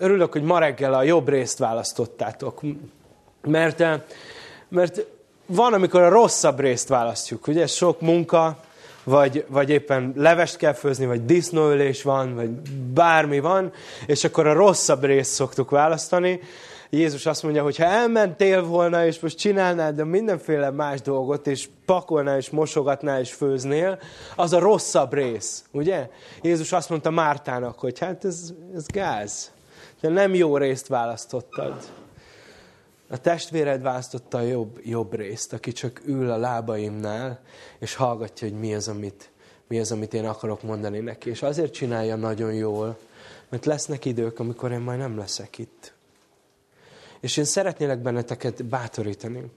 Örülök, hogy ma reggel a jobb részt választottátok. Mert, eh, mert van, amikor a rosszabb részt választjuk. Ugye sok munka, vagy, vagy éppen levest kell főzni, vagy disznóölés van, vagy bármi van, és akkor a rosszabb részt szoktuk választani. Jézus azt mondja, hogy ha elmentél volna, és most csinálnád de mindenféle más dolgot, és pakolnál, és mosogatnál, és főznél, az a rosszabb rész, ugye? Jézus azt mondta Mártának, hogy hát ez, ez gáz de nem jó részt választottad. A testvéred választotta a jobb, jobb részt, aki csak ül a lábaimnál, és hallgatja, hogy mi az, amit, mi az, amit én akarok mondani neki. És azért csinálja nagyon jól, mert lesznek idők, amikor én majd nem leszek itt. És én szeretnélek benneteket bátorítani,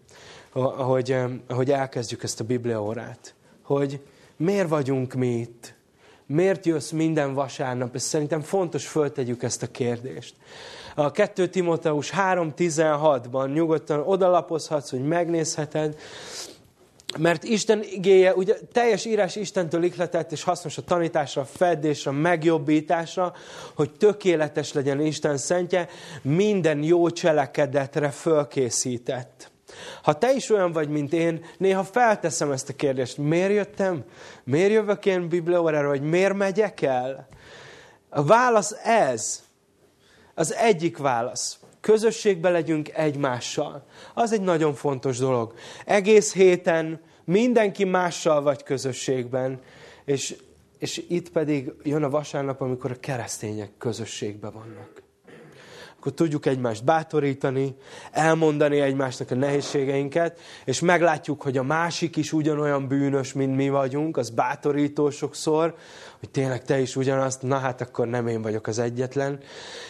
ahogy, ahogy elkezdjük ezt a Biblia órát, hogy miért vagyunk mi itt, Miért jössz minden vasárnap? Ez szerintem fontos föltegyük ezt a kérdést. A 2 Timoteus 3.16-ban nyugodtan odalapozhatsz, hogy megnézheted, mert Isten igéje, ugye teljes írás Istentől ihletett, és hasznos a tanításra, a fedésre, a megjobbításra, hogy tökéletes legyen Isten szentje, minden jó cselekedetre fölkészített. Ha te is olyan vagy, mint én, néha felteszem ezt a kérdést, miért jöttem? Miért jövök én bibliórára, vagy miért megyek el? A válasz ez. Az egyik válasz. Közösségbe legyünk egymással. Az egy nagyon fontos dolog. Egész héten mindenki mással vagy közösségben, és, és itt pedig jön a vasárnap, amikor a keresztények közösségben vannak akkor tudjuk egymást bátorítani, elmondani egymásnak a nehézségeinket, és meglátjuk, hogy a másik is ugyanolyan bűnös, mint mi vagyunk, az bátorító sokszor, hogy tényleg te is ugyanazt, na hát akkor nem én vagyok az egyetlen,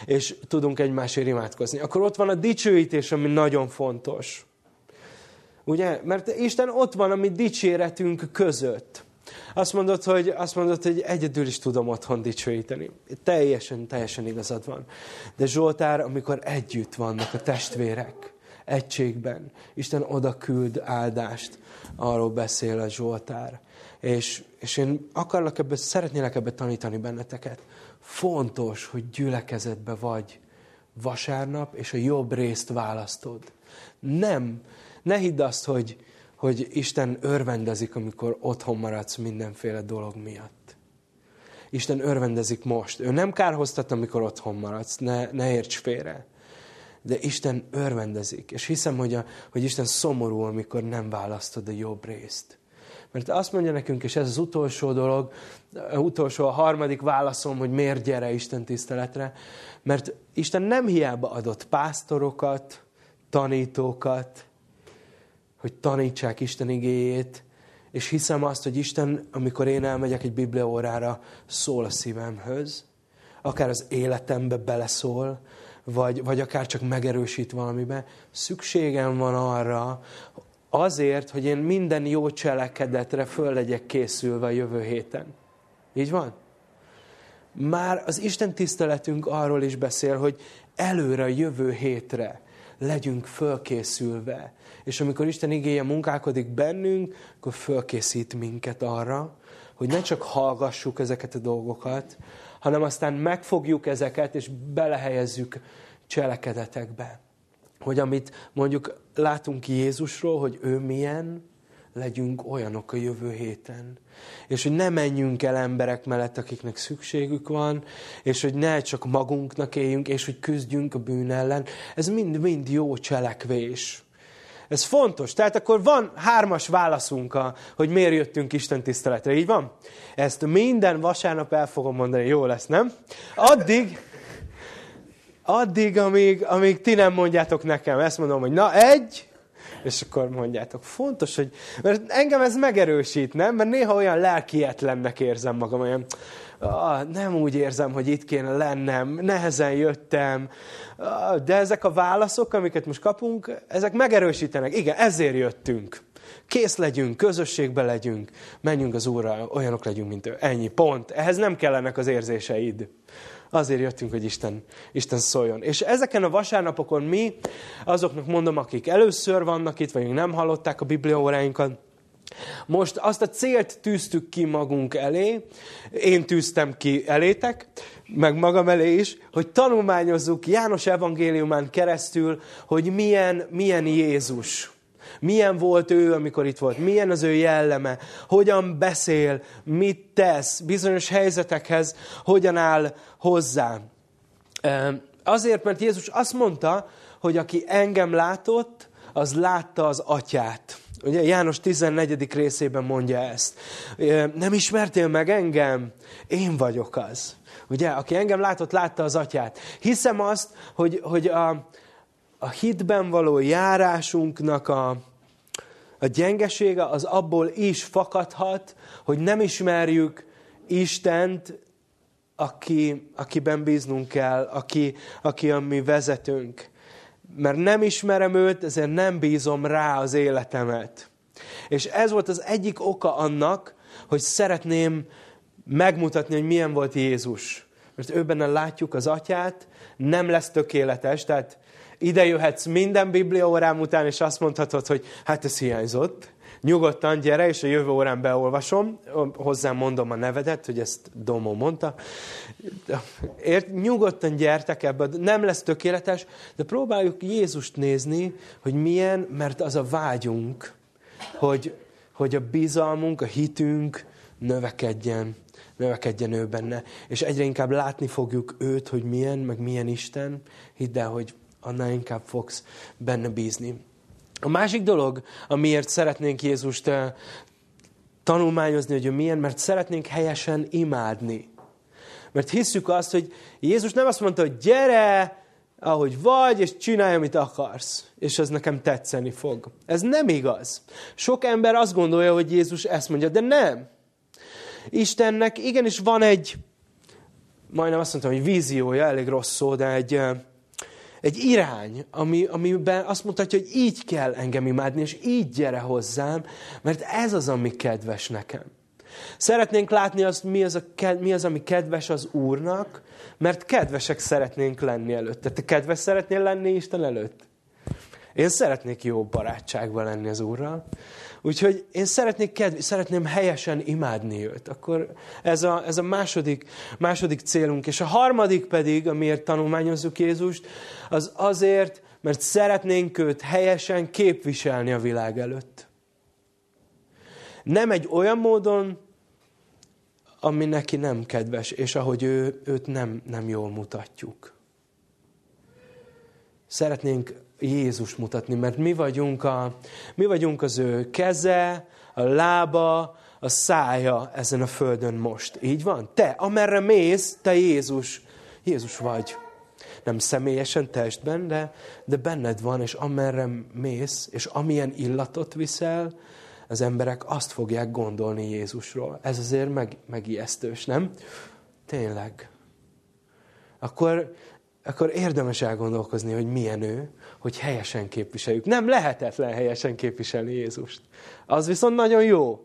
és tudunk egymásért imádkozni. Akkor ott van a dicsőítés, ami nagyon fontos. Ugye? Mert Isten ott van a mi dicséretünk között. Azt mondod, hogy, azt mondod, hogy egyedül is tudom otthon dicsőíteni. Teljesen, teljesen igazad van. De Zsoltár, amikor együtt vannak a testvérek, egységben, Isten oda küld áldást, arról beszél a Zsoltár. És, és én akarlak ebbe, szeretnélek ebbe tanítani benneteket. Fontos, hogy gyülekezetbe vagy vasárnap, és a jobb részt választod. Nem, ne hidd azt, hogy, hogy Isten örvendezik, amikor otthon maradsz mindenféle dolog miatt. Isten örvendezik most. Ő nem kárhoztat, amikor otthon maradsz, ne, ne érts félre. De Isten örvendezik. És hiszem, hogy, a, hogy Isten szomorú, amikor nem választod a jobb részt. Mert azt mondja nekünk, és ez az utolsó dolog, utolsó, a harmadik válaszom, hogy miért gyere Isten tiszteletre, mert Isten nem hiába adott pásztorokat, tanítókat, hogy tanítsák Isten igéjét, és hiszem azt, hogy Isten, amikor én elmegyek egy bibliaórára, szól a szívemhöz, akár az életembe beleszól, vagy, vagy akár csak megerősít valamibe. Szükségem van arra, azért, hogy én minden jó cselekedetre föl legyek készülve a jövő héten. Így van? Már az Isten tiszteletünk arról is beszél, hogy előre jövő hétre legyünk fölkészülve. És amikor Isten igéje munkálkodik bennünk, akkor fölkészít minket arra, hogy ne csak hallgassuk ezeket a dolgokat, hanem aztán megfogjuk ezeket, és belehelyezzük cselekedetekbe. Hogy amit mondjuk látunk Jézusról, hogy ő milyen, legyünk olyanok a jövő héten. És hogy ne menjünk el emberek mellett, akiknek szükségük van, és hogy ne csak magunknak éljünk, és hogy küzdjünk a bűn ellen. Ez mind-mind jó cselekvés. Ez fontos. Tehát akkor van hármas válaszunk, hogy miért jöttünk Isten tiszteletre. Így van? Ezt minden vasárnap el fogom mondani. Jó lesz, nem? Addig, addig, amíg, amíg ti nem mondjátok nekem. Ezt mondom, hogy na egy, és akkor mondjátok, fontos, hogy, mert engem ez megerősít, nem? Mert néha olyan lelkietlennek érzem magam, olyan, ah, nem úgy érzem, hogy itt kéne lennem, nehezen jöttem, ah, de ezek a válaszok, amiket most kapunk, ezek megerősítenek. Igen, ezért jöttünk. Kész legyünk, közösségbe legyünk, menjünk az Úrral, olyanok legyünk, mint ő. Ennyi, pont. Ehhez nem kellenek az érzéseid. Azért jöttünk, hogy Isten, Isten szóljon. És ezeken a vasárnapokon mi, azoknak mondom, akik először vannak itt, vagy nem hallották a bibliaóráinkat, Most azt a célt tűztük ki magunk elé, én tűztem ki elétek, meg magam elé is, hogy tanulmányozzuk János evangéliumán keresztül, hogy milyen, milyen Jézus. Milyen volt ő, amikor itt volt, milyen az ő jelleme, hogyan beszél, mit tesz, bizonyos helyzetekhez hogyan áll hozzá. Azért, mert Jézus azt mondta, hogy aki engem látott, az látta az atyát. Ugye János 14. részében mondja ezt. Nem ismertél meg engem? Én vagyok az. Ugye, aki engem látott, látta az atyát. Hiszem azt, hogy, hogy a, a hitben való járásunknak a, a gyengesége az abból is fakadhat, hogy nem ismerjük Istent, aki, akiben bíznunk kell, aki, aki a mi vezetőnk mert nem ismerem őt, ezért nem bízom rá az életemet. És ez volt az egyik oka annak, hogy szeretném megmutatni, hogy milyen volt Jézus. Mert ő benne látjuk az atyát, nem lesz tökéletes, tehát ide jöhetsz minden Biblia órám után, és azt mondhatod, hogy hát ez hiányzott, nyugodtan gyere, és a jövő órán beolvasom, hozzám mondom a nevedet, hogy ezt Domó mondta. Ért, nyugodtan gyertek ebbe, nem lesz tökéletes, de próbáljuk Jézust nézni, hogy milyen, mert az a vágyunk, hogy, hogy a bizalmunk, a hitünk növekedjen, növekedjen ő benne. És egyre inkább látni fogjuk őt, hogy milyen, meg milyen Isten. Hidd el, hogy annál inkább fogsz benne bízni. A másik dolog, amiért szeretnénk Jézust eh, tanulmányozni, hogy ő milyen, mert szeretnénk helyesen imádni. Mert hisszük azt, hogy Jézus nem azt mondta, hogy gyere, ahogy vagy, és csinálj, amit akarsz, és ez nekem tetszeni fog. Ez nem igaz. Sok ember azt gondolja, hogy Jézus ezt mondja, de nem. Istennek igenis van egy, majdnem azt mondtam, hogy víziója, elég rossz szó, de egy, eh, egy irány, ami, amiben azt mutatja, hogy így kell engem imádni, és így gyere hozzám, mert ez az, ami kedves nekem. Szeretnénk látni azt, mi az, a, mi az, ami kedves az Úrnak, mert kedvesek szeretnénk lenni előtte. Te kedves szeretnél lenni Isten előtt? Én szeretnék jó barátságban lenni az Úrral. Úgyhogy én szeretnék kedv, szeretném helyesen imádni őt. Akkor ez a, ez a második, második célunk. És a harmadik pedig, amiért tanulmányozzuk Jézust, az azért, mert szeretnénk őt helyesen képviselni a világ előtt. Nem egy olyan módon, ami neki nem kedves, és ahogy ő, őt nem, nem jól mutatjuk. Szeretnénk Jézus mutatni, mert mi vagyunk, a, mi vagyunk az ő keze, a lába, a szája ezen a földön most. Így van? Te, amerre mész, te Jézus. Jézus vagy. Nem személyesen testben, de, de benned van, és amerre mész, és amilyen illatot viszel, az emberek azt fogják gondolni Jézusról. Ez azért meg, megijesztős, nem? Tényleg. Akkor, akkor érdemes elgondolkozni, hogy milyen ő, hogy helyesen képviseljük. Nem lehetetlen helyesen képviselni Jézust. Az viszont nagyon jó.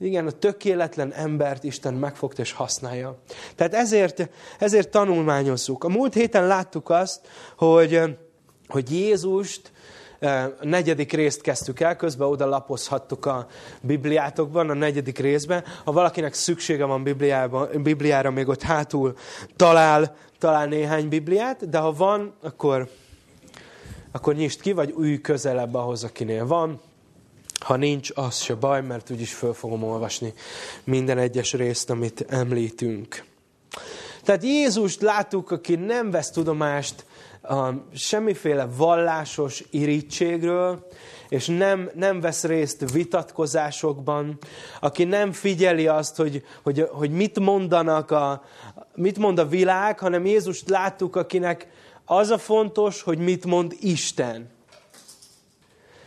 Igen, a tökéletlen embert Isten megfogta és használja. Tehát ezért, ezért tanulmányozzuk. A múlt héten láttuk azt, hogy, hogy Jézust eh, a negyedik részt kezdtük el, közben oda lapozhattuk a Bibliátokban, a negyedik részben. Ha valakinek szüksége van Bibliára, még ott hátul talál, talál néhány Bibliát, de ha van, akkor akkor nyisd ki, vagy ülj közelebb ahhoz, akinél van. Ha nincs, az se baj, mert úgyis föl fogom olvasni minden egyes részt, amit említünk. Tehát Jézust láttuk, aki nem vesz tudomást a semmiféle vallásos irítségről, és nem, nem vesz részt vitatkozásokban, aki nem figyeli azt, hogy, hogy, hogy mit mondanak a, mit mond a világ, hanem Jézust láttuk, akinek az a fontos, hogy mit mond Isten.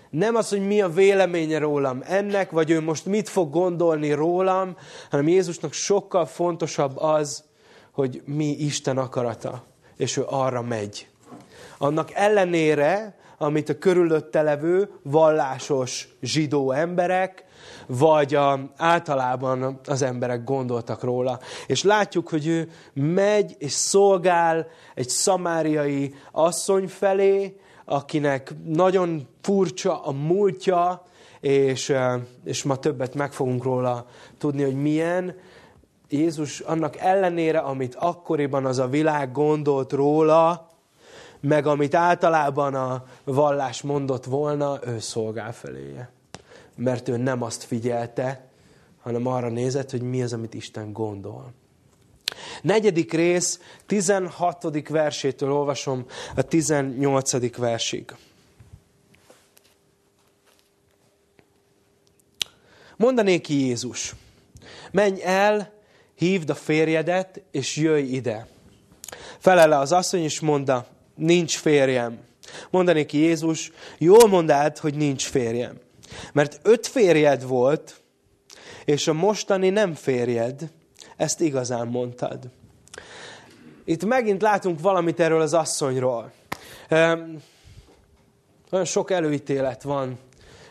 Nem az, hogy mi a véleménye rólam ennek, vagy ő most mit fog gondolni rólam, hanem Jézusnak sokkal fontosabb az, hogy mi Isten akarata, és ő arra megy. Annak ellenére, amit a körülötte levő vallásos zsidó emberek, vagy a, általában az emberek gondoltak róla. És látjuk, hogy ő megy és szolgál egy szamáriai asszony felé, akinek nagyon furcsa a múltja, és, és ma többet meg fogunk róla tudni, hogy milyen. Jézus annak ellenére, amit akkoriban az a világ gondolt róla, meg amit általában a vallás mondott volna, ő szolgál feléje. Mert ő nem azt figyelte, hanem arra nézett, hogy mi az, amit Isten gondol. Negyedik rész, 16. versétől olvasom a 18. versig. Mondanék ki Jézus, menj el, hívd a férjedet, és jöjj ide. Felele az asszony, és mondta, nincs férjem. Mondanék ki Jézus, jól mondád, hogy nincs férjem. Mert öt férjed volt, és a mostani nem férjed, ezt igazán mondtad. Itt megint látunk valamit erről az asszonyról. Nagyon sok előítélet van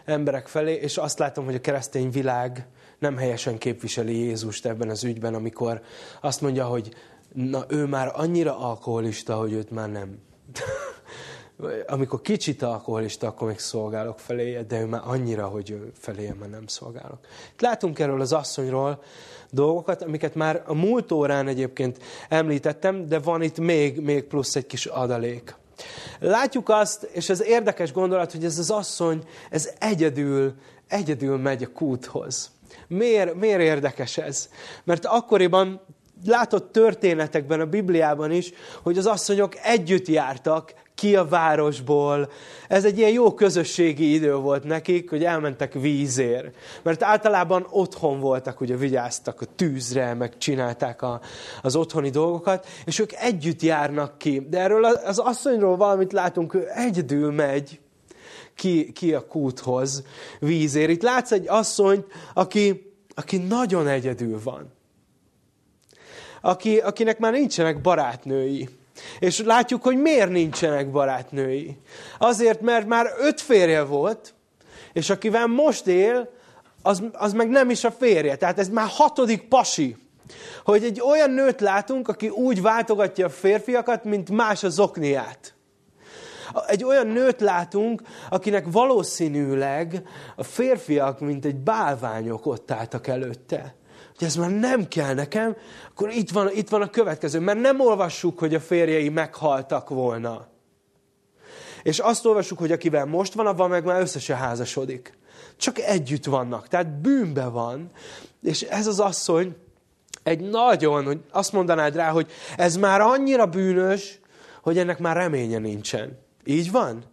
emberek felé, és azt látom, hogy a keresztény világ nem helyesen képviseli Jézust ebben az ügyben, amikor azt mondja, hogy na ő már annyira alkoholista, hogy őt már nem. amikor kicsit alkoholista, akkor még szolgálok feléje, de ő már annyira, hogy ő feléje már nem szolgálok. Itt látunk erről az asszonyról dolgokat, amiket már a múlt órán egyébként említettem, de van itt még, még plusz egy kis adalék. Látjuk azt, és ez érdekes gondolat, hogy ez az asszony, ez egyedül, egyedül megy a kúthoz. Miért, miért érdekes ez? Mert akkoriban látott történetekben, a Bibliában is, hogy az asszonyok együtt jártak ki a városból. Ez egy ilyen jó közösségi idő volt nekik, hogy elmentek vízért. Mert általában otthon voltak, ugye vigyáztak a tűzre, meg csinálták a, az otthoni dolgokat, és ők együtt járnak ki. De erről az asszonyról valamit látunk, ő egyedül megy ki, ki a kúthoz vízért. Itt látsz egy asszonyt, aki, aki nagyon egyedül van. Aki, akinek már nincsenek barátnői és látjuk, hogy miért nincsenek barátnői. Azért, mert már öt férje volt, és akivel most él, az, az meg nem is a férje. Tehát ez már hatodik pasi. Hogy egy olyan nőt látunk, aki úgy váltogatja a férfiakat, mint más az okniát. Egy olyan nőt látunk, akinek valószínűleg a férfiak, mint egy bálványok ott álltak előtte hogy ez már nem kell nekem, akkor itt van, itt van a következő. Mert nem olvassuk, hogy a férjei meghaltak volna. És azt olvassuk, hogy akivel most van, avval meg már össze se házasodik. Csak együtt vannak. Tehát bűnbe van. És ez az asszony egy nagyon, hogy azt mondanád rá, hogy ez már annyira bűnös, hogy ennek már reménye nincsen. Így van?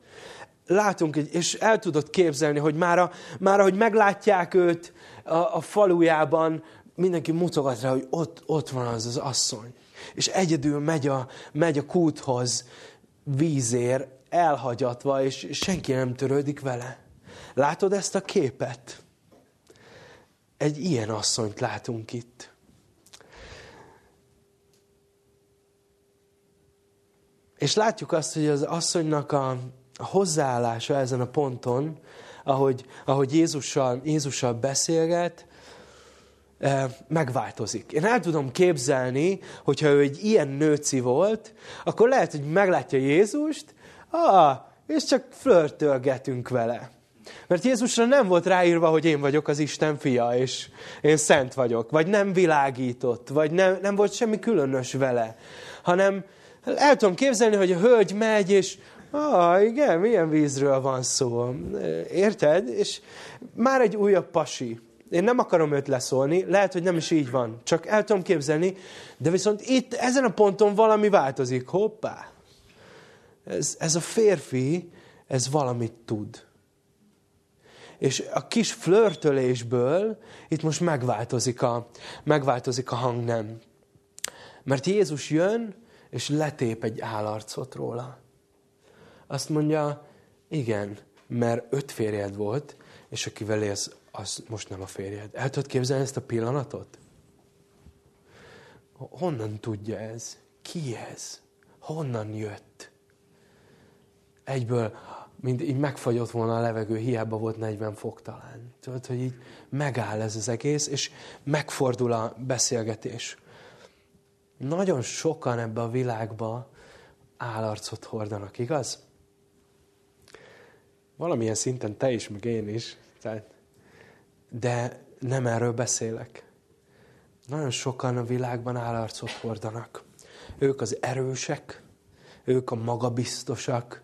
Látunk, és el tudod képzelni, hogy már, a, már ahogy meglátják őt a, a falujában, mindenki mutogat rá, hogy ott, ott van az az asszony. És egyedül megy a, megy a kúthoz vízér, elhagyatva, és senki nem törődik vele. Látod ezt a képet? Egy ilyen asszonyt látunk itt. És látjuk azt, hogy az asszonynak a, hozzáállása ezen a ponton, ahogy, ahogy Jézussal, Jézussal beszélget, megváltozik. Én el tudom képzelni, hogyha ő egy ilyen nőci volt, akkor lehet, hogy meglátja Jézust, ah, és csak flörtölgetünk vele. Mert Jézusra nem volt ráírva, hogy én vagyok az Isten fia, és én szent vagyok, vagy nem világított, vagy nem, nem volt semmi különös vele, hanem el tudom képzelni, hogy a hölgy megy, és ah, igen, milyen vízről van szó. Érted? És már egy újabb pasi én nem akarom őt leszólni, lehet, hogy nem is így van, csak el tudom képzelni, de viszont itt, ezen a ponton valami változik. Hoppá! Ez, ez a férfi, ez valamit tud. És a kis flörtölésből itt most megváltozik a, megváltozik a hangnem. Mert Jézus jön, és letép egy állarcot róla. Azt mondja, igen, mert öt férjed volt, és akivel élsz, az most nem a férjed. El tudod képzelni ezt a pillanatot? Honnan tudja ez? Ki ez? Honnan jött? Egyből, mint így megfagyott volna a levegő, hiába volt 40 fok talán. Tudod, hogy így megáll ez az egész, és megfordul a beszélgetés. Nagyon sokan ebbe a világba állarcot hordanak, igaz? Valamilyen szinten te is, meg én is. Tehát, de nem erről beszélek. Nagyon sokan a világban állarcot hordanak. Ők az erősek, ők a magabiztosak,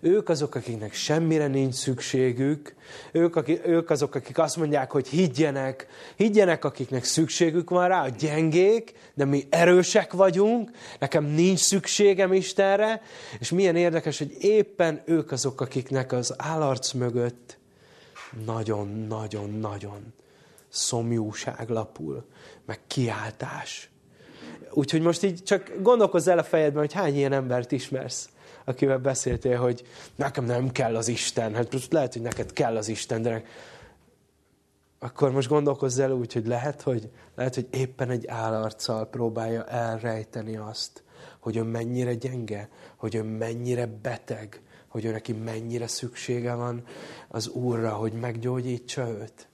ők azok, akiknek semmire nincs szükségük, ők, akik, ők azok, akik azt mondják, hogy higgyenek, higgyenek, akiknek szükségük van rá, a gyengék, de mi erősek vagyunk, nekem nincs szükségem Istenre, és milyen érdekes, hogy éppen ők azok, akiknek az állarc mögött nagyon-nagyon-nagyon szomjúság lapul, meg kiáltás. Úgyhogy most így csak gondolkozz el a fejedben, hogy hány ilyen embert ismersz, akivel beszéltél, hogy nekem nem kell az Isten. Hát most lehet, hogy neked kell az Isten, de akkor most gondolkozz el úgy, hogy lehet, hogy, lehet, hogy éppen egy állarccal próbálja elrejteni azt, hogy ő mennyire gyenge, hogy ő mennyire beteg, hogy ő neki mennyire szüksége van az Úrra, hogy meggyógyítsa őt.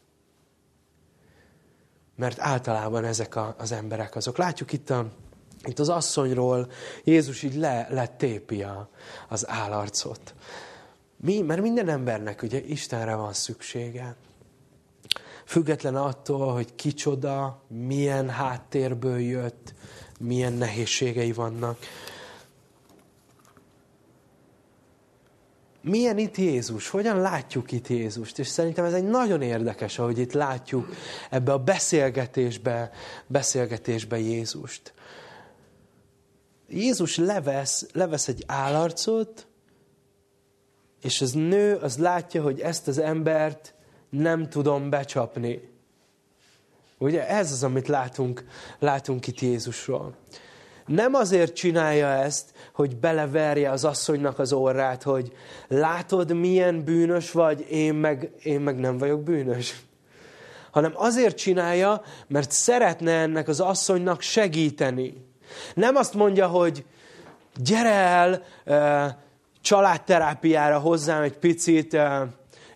Mert általában ezek a, az emberek azok. Látjuk itt, a, itt az asszonyról, Jézus így le, letépi a, az állarcot. Mi? Mert minden embernek ugye Istenre van szüksége. Független attól, hogy kicsoda, milyen háttérből jött, milyen nehézségei vannak. Milyen itt Jézus? Hogyan látjuk itt Jézust? És szerintem ez egy nagyon érdekes, ahogy itt látjuk ebbe a beszélgetésbe, beszélgetésbe Jézust. Jézus levesz, levesz egy állarcot, és az nő az látja, hogy ezt az embert nem tudom becsapni. Ugye ez az, amit látunk, látunk itt Jézusról. Nem azért csinálja ezt, hogy beleverje az asszonynak az orrát, hogy látod, milyen bűnös vagy, én meg, én meg nem vagyok bűnös. Hanem azért csinálja, mert szeretne ennek az asszonynak segíteni. Nem azt mondja, hogy gyere el családterápiára hozzám egy picit,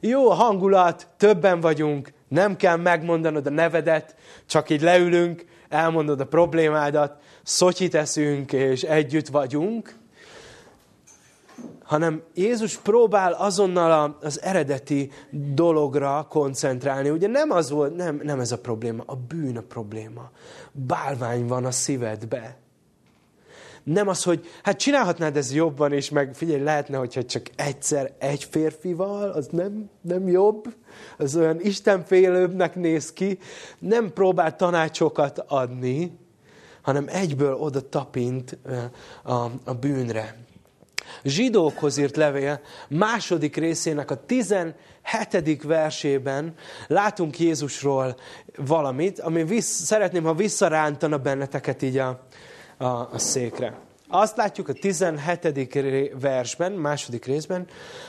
jó a hangulat, többen vagyunk, nem kell megmondanod a nevedet, csak így leülünk, elmondod a problémádat, szotyit eszünk, és együtt vagyunk, hanem Jézus próbál azonnal az eredeti dologra koncentrálni. Ugye nem az volt, nem, nem ez a probléma, a bűn a probléma. Bálvány van a szívedbe. Nem az, hogy hát csinálhatnád ez jobban, és meg figyelj, lehetne, hogyha csak egyszer egy férfival, az nem, nem jobb, az olyan istenfélőbbnek néz ki, nem próbál tanácsokat adni, hanem egyből oda tapint a, a bűnre. Zsidókhoz írt levél második részének a 17. versében látunk Jézusról valamit, ami vissz, szeretném, ha visszarántana benneteket így a, a, a székre. Azt látjuk a 17. versben, második részben,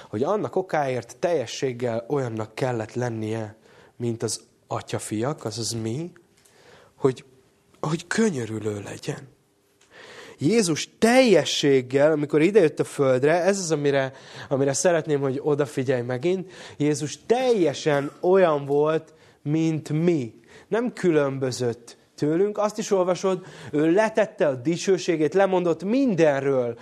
hogy annak okáért teljességgel olyannak kellett lennie, mint az atyafiak, azaz mi, hogy hogy könyörülő legyen. Jézus teljességgel, amikor idejött a földre, ez az, amire, amire szeretném, hogy odafigyelj megint, Jézus teljesen olyan volt, mint mi. Nem különbözött tőlünk. Azt is olvasod, ő letette a dicsőségét, lemondott mindenről,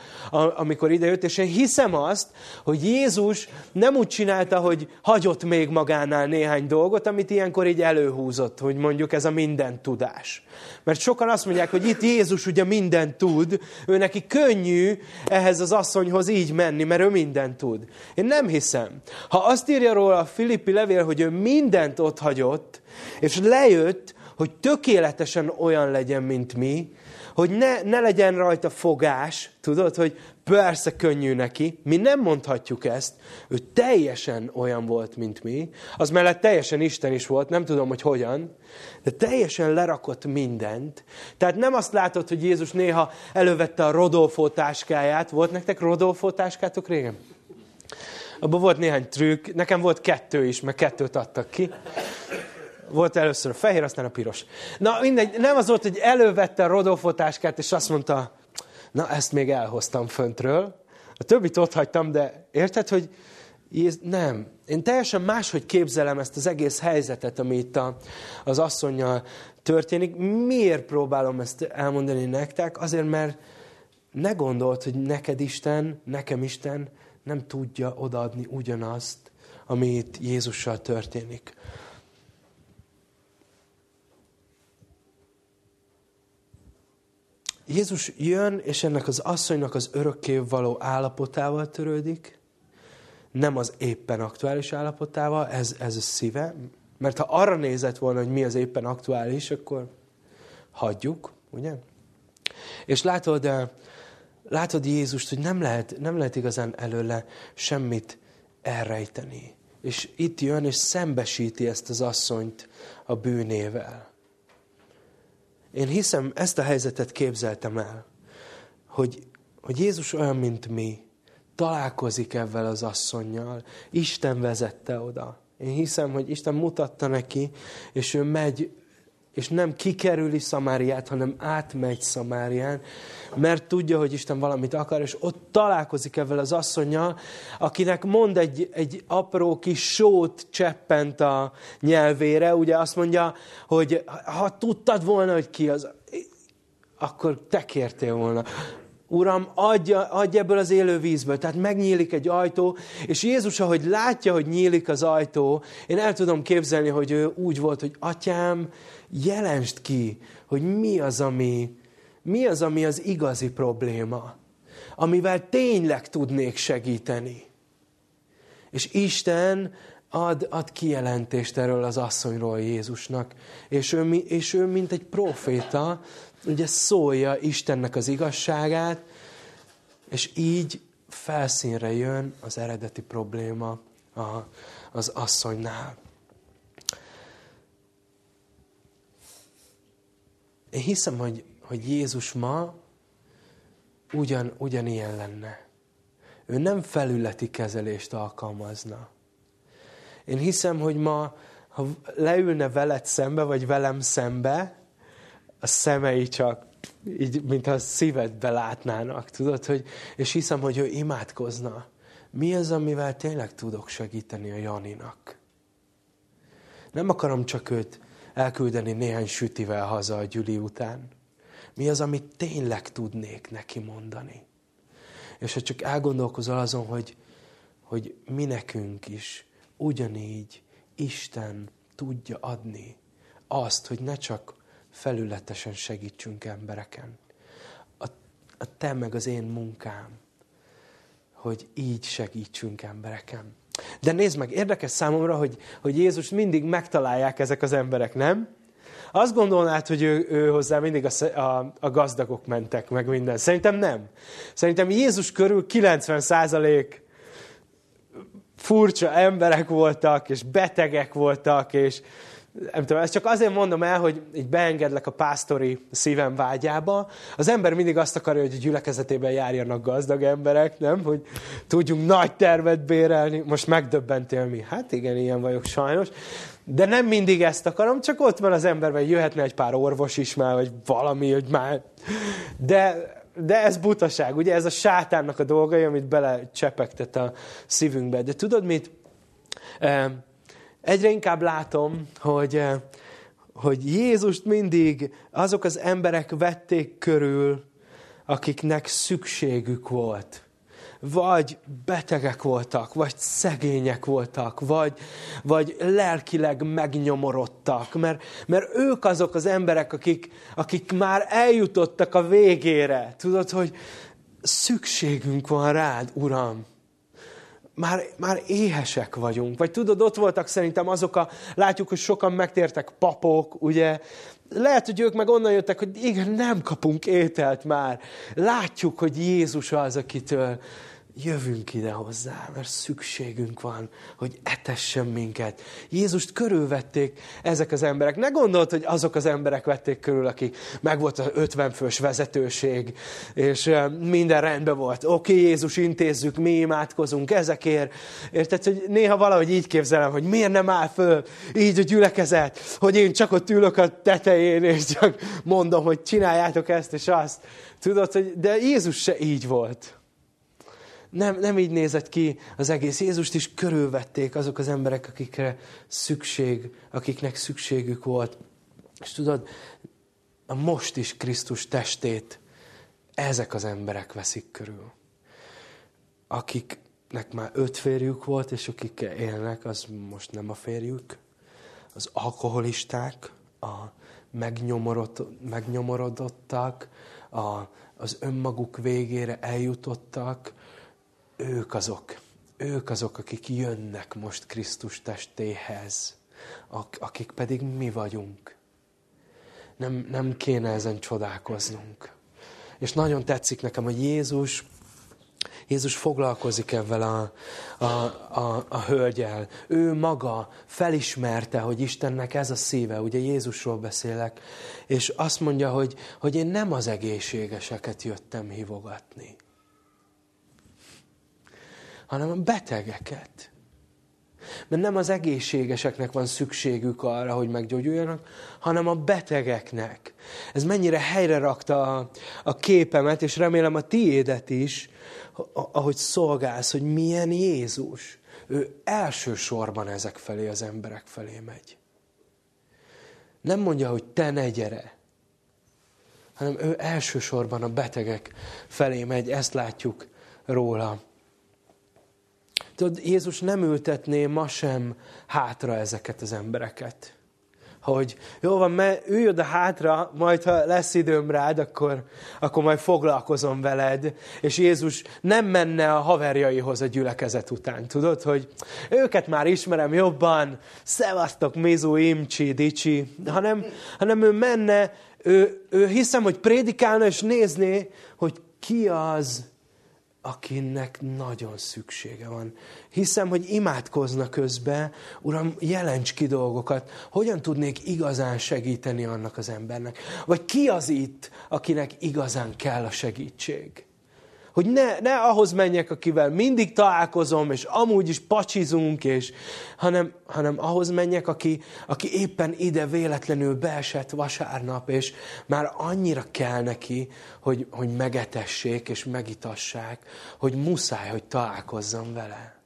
amikor idejött, és én hiszem azt, hogy Jézus nem úgy csinálta, hogy hagyott még magánál néhány dolgot, amit ilyenkor így előhúzott, hogy mondjuk ez a minden tudás. Mert sokan azt mondják, hogy itt Jézus ugye mindent tud, ő neki könnyű ehhez az asszonyhoz így menni, mert ő mindent tud. Én nem hiszem. Ha azt írja róla a Filippi levél, hogy ő mindent ott hagyott, és lejött, hogy tökéletesen olyan legyen, mint mi, hogy ne, ne legyen rajta fogás, tudod, hogy persze könnyű neki, mi nem mondhatjuk ezt, ő teljesen olyan volt, mint mi, az mellett teljesen Isten is volt, nem tudom, hogy hogyan, de teljesen lerakott mindent. Tehát nem azt látod, hogy Jézus néha elővette a Rodolfo táskáját, volt nektek Rodolfo táskátok régen? Abban volt néhány trükk, nekem volt kettő is, mert kettőt adtak ki. Volt először a fehér, aztán a piros. Na mindegy, nem az volt, hogy elővette a Rodolfo táskát, és azt mondta, na ezt még elhoztam föntről. A többit ott hagytam, de érted, hogy nem. Én teljesen máshogy képzelem ezt az egész helyzetet, ami itt a, az asszonynal történik. Miért próbálom ezt elmondani nektek? Azért, mert ne gondolt, hogy neked Isten, nekem Isten nem tudja odaadni ugyanazt, ami itt Jézussal történik. Jézus jön, és ennek az asszonynak az örökké való állapotával törődik, nem az éppen aktuális állapotával, ez, ez a szíve, mert ha arra nézett volna, hogy mi az éppen aktuális, akkor hagyjuk, ugye? És látod, eh, látod Jézust, hogy nem lehet, nem lehet igazán előle semmit elrejteni. És itt jön, és szembesíti ezt az asszonyt a bűnével. Én hiszem, ezt a helyzetet képzeltem el, hogy, hogy Jézus olyan, mint mi, találkozik ebben az asszonynal. Isten vezette oda. Én hiszem, hogy Isten mutatta neki, és ő megy, és nem kikerüli Szamáriát, hanem átmegy Szamárián, mert tudja, hogy Isten valamit akar, és ott találkozik ezzel az asszonynal, akinek mond egy, egy apró kis sót cseppent a nyelvére, ugye azt mondja, hogy ha tudtad volna, hogy ki az, akkor te kértél volna. Uram, adja, adj ebből az élő vízből. Tehát megnyílik egy ajtó, és Jézus, ahogy látja, hogy nyílik az ajtó, én el tudom képzelni, hogy ő úgy volt, hogy atyám, jelensd ki, hogy mi az, ami, mi az, ami az igazi probléma, amivel tényleg tudnék segíteni. És Isten ad, ad kijelentést erről az asszonyról Jézusnak, és ő, és ő mint egy proféta, ugye szólja Istennek az igazságát, és így felszínre jön az eredeti probléma a, az asszonynál. Én hiszem, hogy, hogy Jézus ma ugyan, ugyanilyen lenne. Ő nem felületi kezelést alkalmazna. Én hiszem, hogy ma, ha leülne veled szembe, vagy velem szembe, a szemei csak így, mintha a szívedbe látnának, tudod, hogy, és hiszem, hogy ő imádkozna. Mi az, amivel tényleg tudok segíteni a Janinak? Nem akarom csak őt elküldeni néhány sütivel haza a gyüli után. Mi az, amit tényleg tudnék neki mondani? És ha csak elgondolkozol azon, hogy, hogy mi nekünk is ugyanígy Isten tudja adni azt, hogy ne csak felületesen segítsünk embereken. A, a te meg az én munkám, hogy így segítsünk embereken. De nézd meg, érdekes számomra, hogy, hogy Jézus mindig megtalálják ezek az emberek, nem? Azt gondolnád, hogy ő, ő hozzá mindig a, a, a gazdagok mentek, meg minden. Szerintem nem. Szerintem Jézus körül 90 százalék furcsa emberek voltak, és betegek voltak, és, nem tudom, ezt csak azért mondom el, hogy így beengedlek a pásztori szívem vágyába. Az ember mindig azt akarja, hogy a gyülekezetében járjanak gazdag emberek, nem? Hogy tudjunk nagy tervet bérelni. Most megdöbbentél mi? Hát igen, ilyen vagyok sajnos. De nem mindig ezt akarom, csak ott van az emberben, jöhetne egy pár orvos is már, vagy valami, hogy már... De, de ez butaság, ugye? Ez a sátánnak a dolgai, amit belecsepegtet a szívünkbe. De tudod mit? Egyre inkább látom, hogy, eh, hogy Jézust mindig azok az emberek vették körül, akiknek szükségük volt. Vagy betegek voltak, vagy szegények voltak, vagy, vagy lelkileg megnyomorodtak, mert, mert ők azok az emberek, akik, akik már eljutottak a végére. Tudod, hogy szükségünk van rád, Uram már, már éhesek vagyunk. Vagy tudod, ott voltak szerintem azok a, látjuk, hogy sokan megtértek papok, ugye, lehet, hogy ők meg onnan jöttek, hogy igen, nem kapunk ételt már. Látjuk, hogy Jézus az, akitől jövünk ide hozzá, mert szükségünk van, hogy etessen minket. Jézust körülvették ezek az emberek. Ne gondolt, hogy azok az emberek vették körül, akik meg volt az 50 fős vezetőség, és minden rendben volt. Oké, Jézus, intézzük, mi imádkozunk ezekért. Érted, hogy néha valahogy így képzelem, hogy miért nem áll föl így a gyülekezet, hogy én csak ott ülök a tetején, és csak mondom, hogy csináljátok ezt és azt. Tudod, hogy de Jézus se így volt nem, nem így nézett ki az egész. Jézust is körülvették azok az emberek, akikre szükség, akiknek szükségük volt. És tudod, a most is Krisztus testét ezek az emberek veszik körül. Akik akiknek már öt férjük volt, és akik élnek, az most nem a férjük. Az alkoholisták, a megnyomorodottak, a, az önmaguk végére eljutottak, ők azok, ők azok, akik jönnek most Krisztus testéhez, akik pedig mi vagyunk. Nem, nem kéne ezen csodálkoznunk. És nagyon tetszik nekem, hogy Jézus Jézus foglalkozik ebben a, a, a, a hölgyel. Ő maga felismerte, hogy Istennek ez a szíve, ugye Jézusról beszélek, és azt mondja, hogy, hogy én nem az egészségeseket jöttem hívogatni, hanem a betegeket. Mert nem az egészségeseknek van szükségük arra, hogy meggyógyuljanak, hanem a betegeknek. Ez mennyire helyre rakta a, a képemet, és remélem a tiédet is, ahogy szolgálsz, hogy milyen Jézus. Ő elsősorban ezek felé, az emberek felé megy. Nem mondja, hogy te ne gyere, hanem ő elsősorban a betegek felé megy, ezt látjuk róla. Tudod, Jézus nem ültetné ma sem hátra ezeket az embereket. Hogy jó van, ülj oda hátra, majd ha lesz időm rád, akkor, akkor majd foglalkozom veled. És Jézus nem menne a haverjaihoz a gyülekezet után. Tudod, hogy őket már ismerem jobban, szevasztok, Mizu, Imcsi, Dicsi, hanem, hanem ő menne, ő, ő hiszem, hogy prédikálna és nézné, hogy ki az, akinek nagyon szüksége van. Hiszem, hogy imádkozna közben, Uram, jelents ki dolgokat, hogyan tudnék igazán segíteni annak az embernek. Vagy ki az itt, akinek igazán kell a segítség. Hogy ne, ne ahhoz menjek, akivel mindig találkozom, és amúgy is pacsizunk, és, hanem, hanem ahhoz menjek, aki, aki éppen ide véletlenül beesett vasárnap, és már annyira kell neki, hogy, hogy megetessék és megitassák, hogy muszáj, hogy találkozzam vele.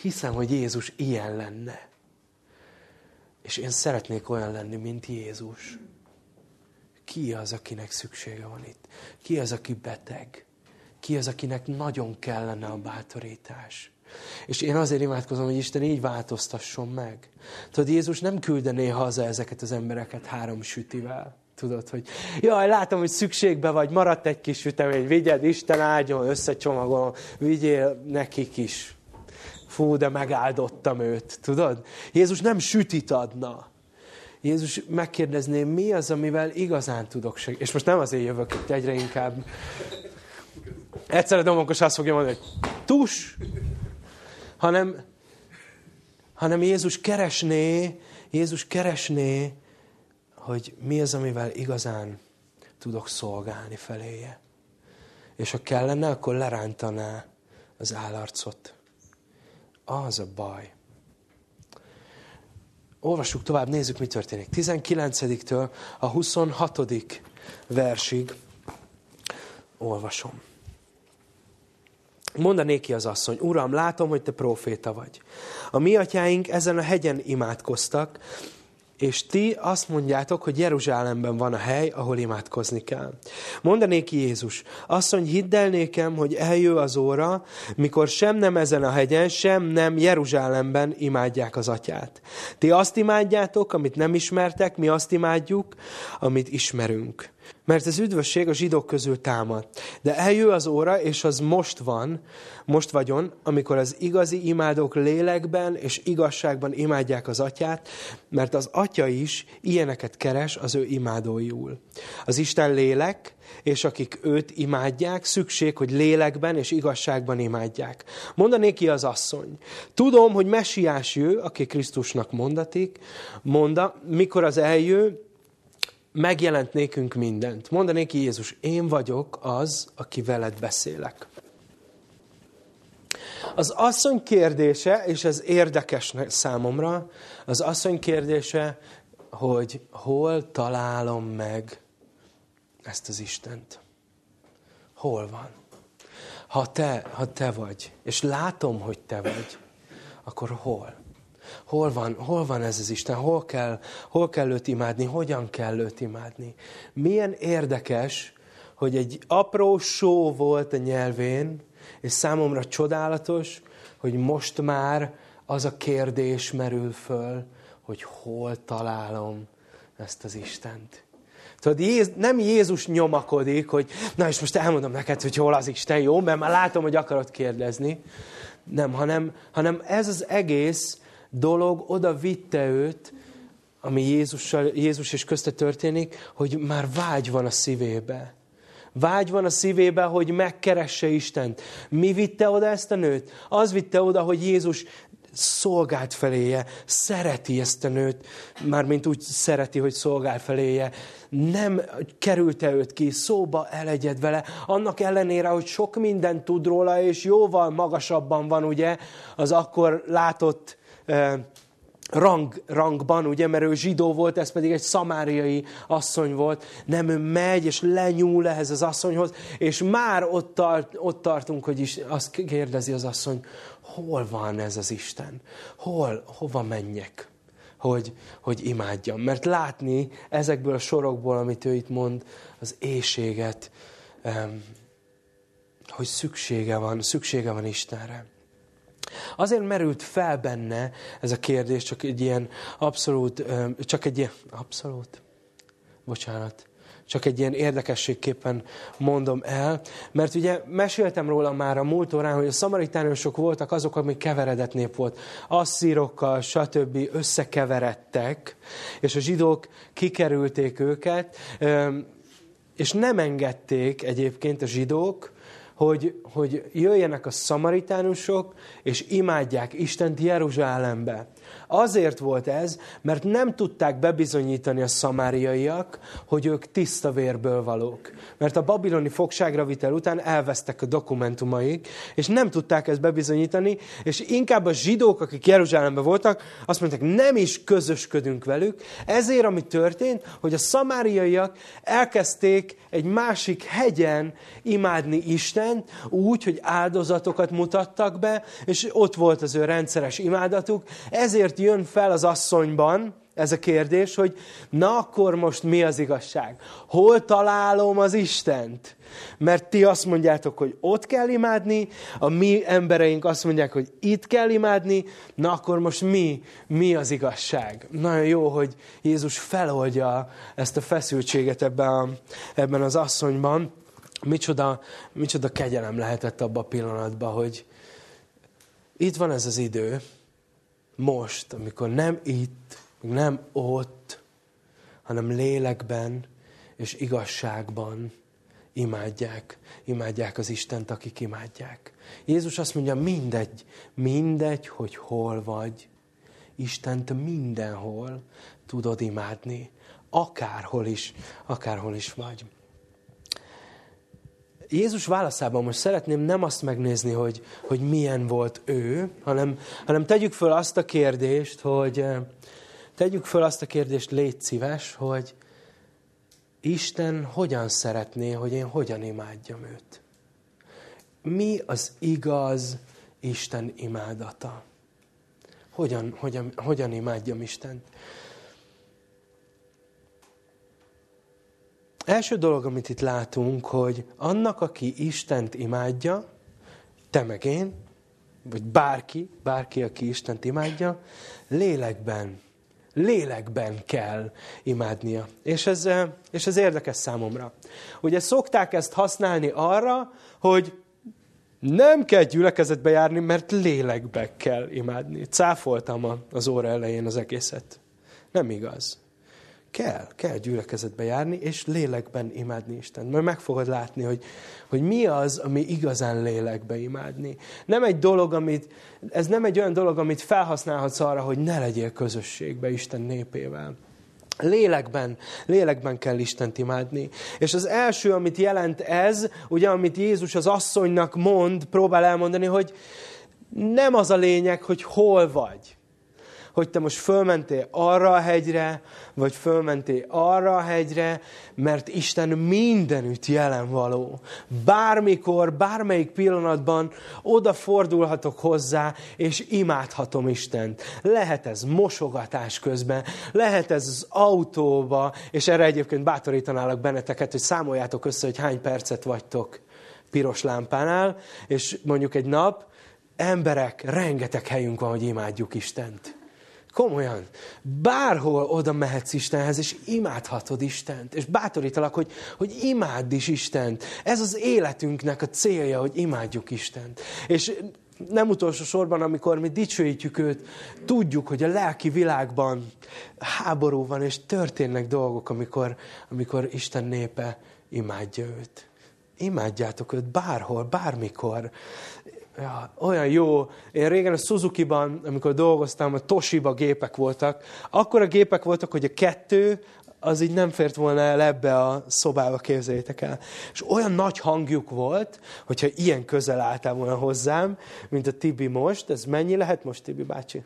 Hiszem, hogy Jézus ilyen lenne. És én szeretnék olyan lenni, mint Jézus. Ki az, akinek szüksége van itt? Ki az, aki beteg? Ki az, akinek nagyon kellene a bátorítás? És én azért imádkozom, hogy Isten így változtasson meg. Tudod, Jézus nem küldené haza ezeket az embereket három sütivel. Tudod, hogy jaj, látom, hogy szükségbe vagy, maradt egy kis sütemény, vigyed, Isten áldjon, összecsomagolom, vigyél nekik is. Fú, de megáldottam őt, tudod? Jézus nem sütit adna. Jézus megkérdezné, mi az, amivel igazán tudok segíteni. És most nem azért jövök itt egyre inkább Egyszer a domonkos azt fogja mondani, hogy tus, hanem, hanem Jézus keresné, Jézus keresné, hogy mi az, amivel igazán tudok szolgálni feléje. És ha kellene, akkor lerántaná az állarcot. Az a baj. Olvassuk tovább, nézzük, mi történik. 19-től a 26. versig olvasom. Mondanék ki az asszony, Uram, látom, hogy te proféta vagy. A mi atyáink ezen a hegyen imádkoztak, és ti azt mondjátok, hogy Jeruzsálemben van a hely, ahol imádkozni kell. Mondanék Jézus, asszony, hidd el nékem, hogy eljő az óra, mikor sem nem ezen a hegyen, sem nem Jeruzsálemben imádják az atyát. Ti azt imádjátok, amit nem ismertek, mi azt imádjuk, amit ismerünk. Mert az üdvösség a zsidók közül támad. De eljő az óra, és az most van, most vagyon, amikor az igazi imádók lélekben és igazságban imádják az atyát, mert az atya is ilyeneket keres az ő imádóiul. Az Isten lélek, és akik őt imádják, szükség, hogy lélekben és igazságban imádják. Mondanéki az asszony. Tudom, hogy messiás jő, aki Krisztusnak mondatik, monda, mikor az eljő, megjelent nékünk mindent. Mondanék Jézus, én vagyok az, aki veled beszélek. Az asszony kérdése, és ez érdekes számomra, az asszony kérdése, hogy hol találom meg ezt az Istent. Hol van? Ha te, ha te vagy, és látom, hogy te vagy, akkor hol? Hol van, hol van ez az Isten? Hol kell, hol kell őt imádni? Hogyan kell őt imádni? Milyen érdekes, hogy egy apró só volt a nyelvén, és számomra csodálatos, hogy most már az a kérdés merül föl, hogy hol találom ezt az Istent. Tudod, nem Jézus nyomakodik, hogy na és most elmondom neked, hogy hol az Isten, jó? Mert már látom, hogy akarod kérdezni. Nem, hanem, hanem ez az egész dolog oda vitte őt, ami Jézussal, Jézus és közte történik, hogy már vágy van a szívébe. Vágy van a szívébe, hogy megkeresse Istent. Mi vitte oda ezt a nőt? Az vitte oda, hogy Jézus szolgált feléje, szereti ezt a nőt, mármint úgy szereti, hogy szolgál feléje. Nem kerülte őt ki, szóba elegyed vele, annak ellenére, hogy sok mindent tud róla, és jóval magasabban van, ugye, az akkor látott rang, rangban, ugye, mert ő zsidó volt, ez pedig egy szamáriai asszony volt. Nem, ő megy, és lenyúl ehhez az asszonyhoz, és már ott, tart, ott tartunk, hogy is azt kérdezi az asszony, hol van ez az Isten? Hol, hova menjek? Hogy, hogy imádjam. Mert látni ezekből a sorokból, amit ő itt mond, az éjséget, hogy szüksége van, szüksége van Istenre. Azért merült fel benne ez a kérdés, csak egy ilyen abszolút, csak egy ilyen, abszolút, bocsánat, csak egy ilyen érdekességképpen mondom el, mert ugye meséltem róla már a múlt órán, hogy a szamaritánusok voltak azok, amik keveredett nép volt. Asszírokkal, stb. összekeveredtek, és a zsidók kikerülték őket, és nem engedték egyébként a zsidók, hogy, hogy jöjjenek a szamaritánusok, és imádják Istent Jeruzsálembe. Azért volt ez, mert nem tudták bebizonyítani a szamáriaiak, hogy ők tiszta vérből valók. Mert a babiloni fogságra vitel után elvesztek a dokumentumaik, és nem tudták ezt bebizonyítani, és inkább a zsidók, akik Jeruzsálemben voltak, azt mondták, nem is közösködünk velük. Ezért, ami történt, hogy a szamáriaiak elkezdték egy másik hegyen imádni Istent, úgy, hogy áldozatokat mutattak be, és ott volt az ő rendszeres imádatuk. Ezért jön fel az asszonyban ez a kérdés, hogy na akkor most mi az igazság? Hol találom az Istent? Mert ti azt mondjátok, hogy ott kell imádni, a mi embereink azt mondják, hogy itt kell imádni, na akkor most mi, mi az igazság? Nagyon jó, hogy Jézus feloldja ezt a feszültséget ebben, a, ebben az asszonyban. Micsoda, micsoda kegyelem lehetett abban a pillanatban, hogy itt van ez az idő, most, amikor nem itt, nem ott, hanem lélekben és igazságban imádják, imádják az Istent, akik imádják. Jézus azt mondja, mindegy, mindegy, hogy hol vagy, Istent mindenhol tudod imádni, akárhol is, akárhol is vagy. Jézus válaszában most szeretném nem azt megnézni, hogy, hogy milyen volt ő, hanem, hanem tegyük föl azt a kérdést, hogy tegyük föl azt a kérdést, légy szíves, hogy Isten hogyan szeretné, hogy én hogyan imádjam őt. Mi az igaz Isten imádata? Hogyan, hogyan, hogyan imádjam Istent? Első dolog, amit itt látunk, hogy annak, aki Istent imádja, te meg én, vagy bárki, bárki, aki Istent imádja, lélekben, lélekben kell imádnia. És ez, eh, és ez érdekes számomra. Ugye szokták ezt használni arra, hogy nem kell gyülekezetbe járni, mert lélekbe kell imádni. Cáfoltam az óra elején az egészet. Nem igaz. Kell, kell gyülekezetbe járni, és lélekben imádni Isten. Majd meg fogod látni, hogy, hogy mi az, ami igazán lélekbe imádni. Nem egy dolog, amit, ez nem egy olyan dolog, amit felhasználhatsz arra, hogy ne legyél közösségbe Isten népével. Lélekben, lélekben kell Istent imádni. És az első, amit jelent ez, ugye, amit Jézus az asszonynak mond, próbál elmondani, hogy nem az a lényeg, hogy hol vagy hogy te most fölmentél arra a hegyre, vagy fölmentél arra a hegyre, mert Isten mindenütt jelen való. Bármikor, bármelyik pillanatban odafordulhatok hozzá, és imádhatom Istent. Lehet ez mosogatás közben, lehet ez az autóba, és erre egyébként bátorítanálak benneteket, hogy számoljátok össze, hogy hány percet vagytok piros lámpánál, és mondjuk egy nap, emberek, rengeteg helyünk van, hogy imádjuk Istent. Komolyan. Bárhol oda mehetsz Istenhez, és imádhatod Istent. És bátorítalak, hogy, hogy imádd is Istent. Ez az életünknek a célja, hogy imádjuk Istent. És nem utolsó sorban, amikor mi dicsőítjük őt, tudjuk, hogy a lelki világban háború van, és történnek dolgok, amikor, amikor Isten népe imádja őt. Imádjátok őt bárhol, bármikor ja, olyan jó. Én régen a Suzuki-ban, amikor dolgoztam, a Toshiba gépek voltak. Akkor a gépek voltak, hogy a kettő, az így nem fért volna el ebbe a szobába, képzeljétek el. És olyan nagy hangjuk volt, hogyha ilyen közel álltál volna hozzám, mint a Tibi most. Ez mennyi lehet most, Tibi bácsi?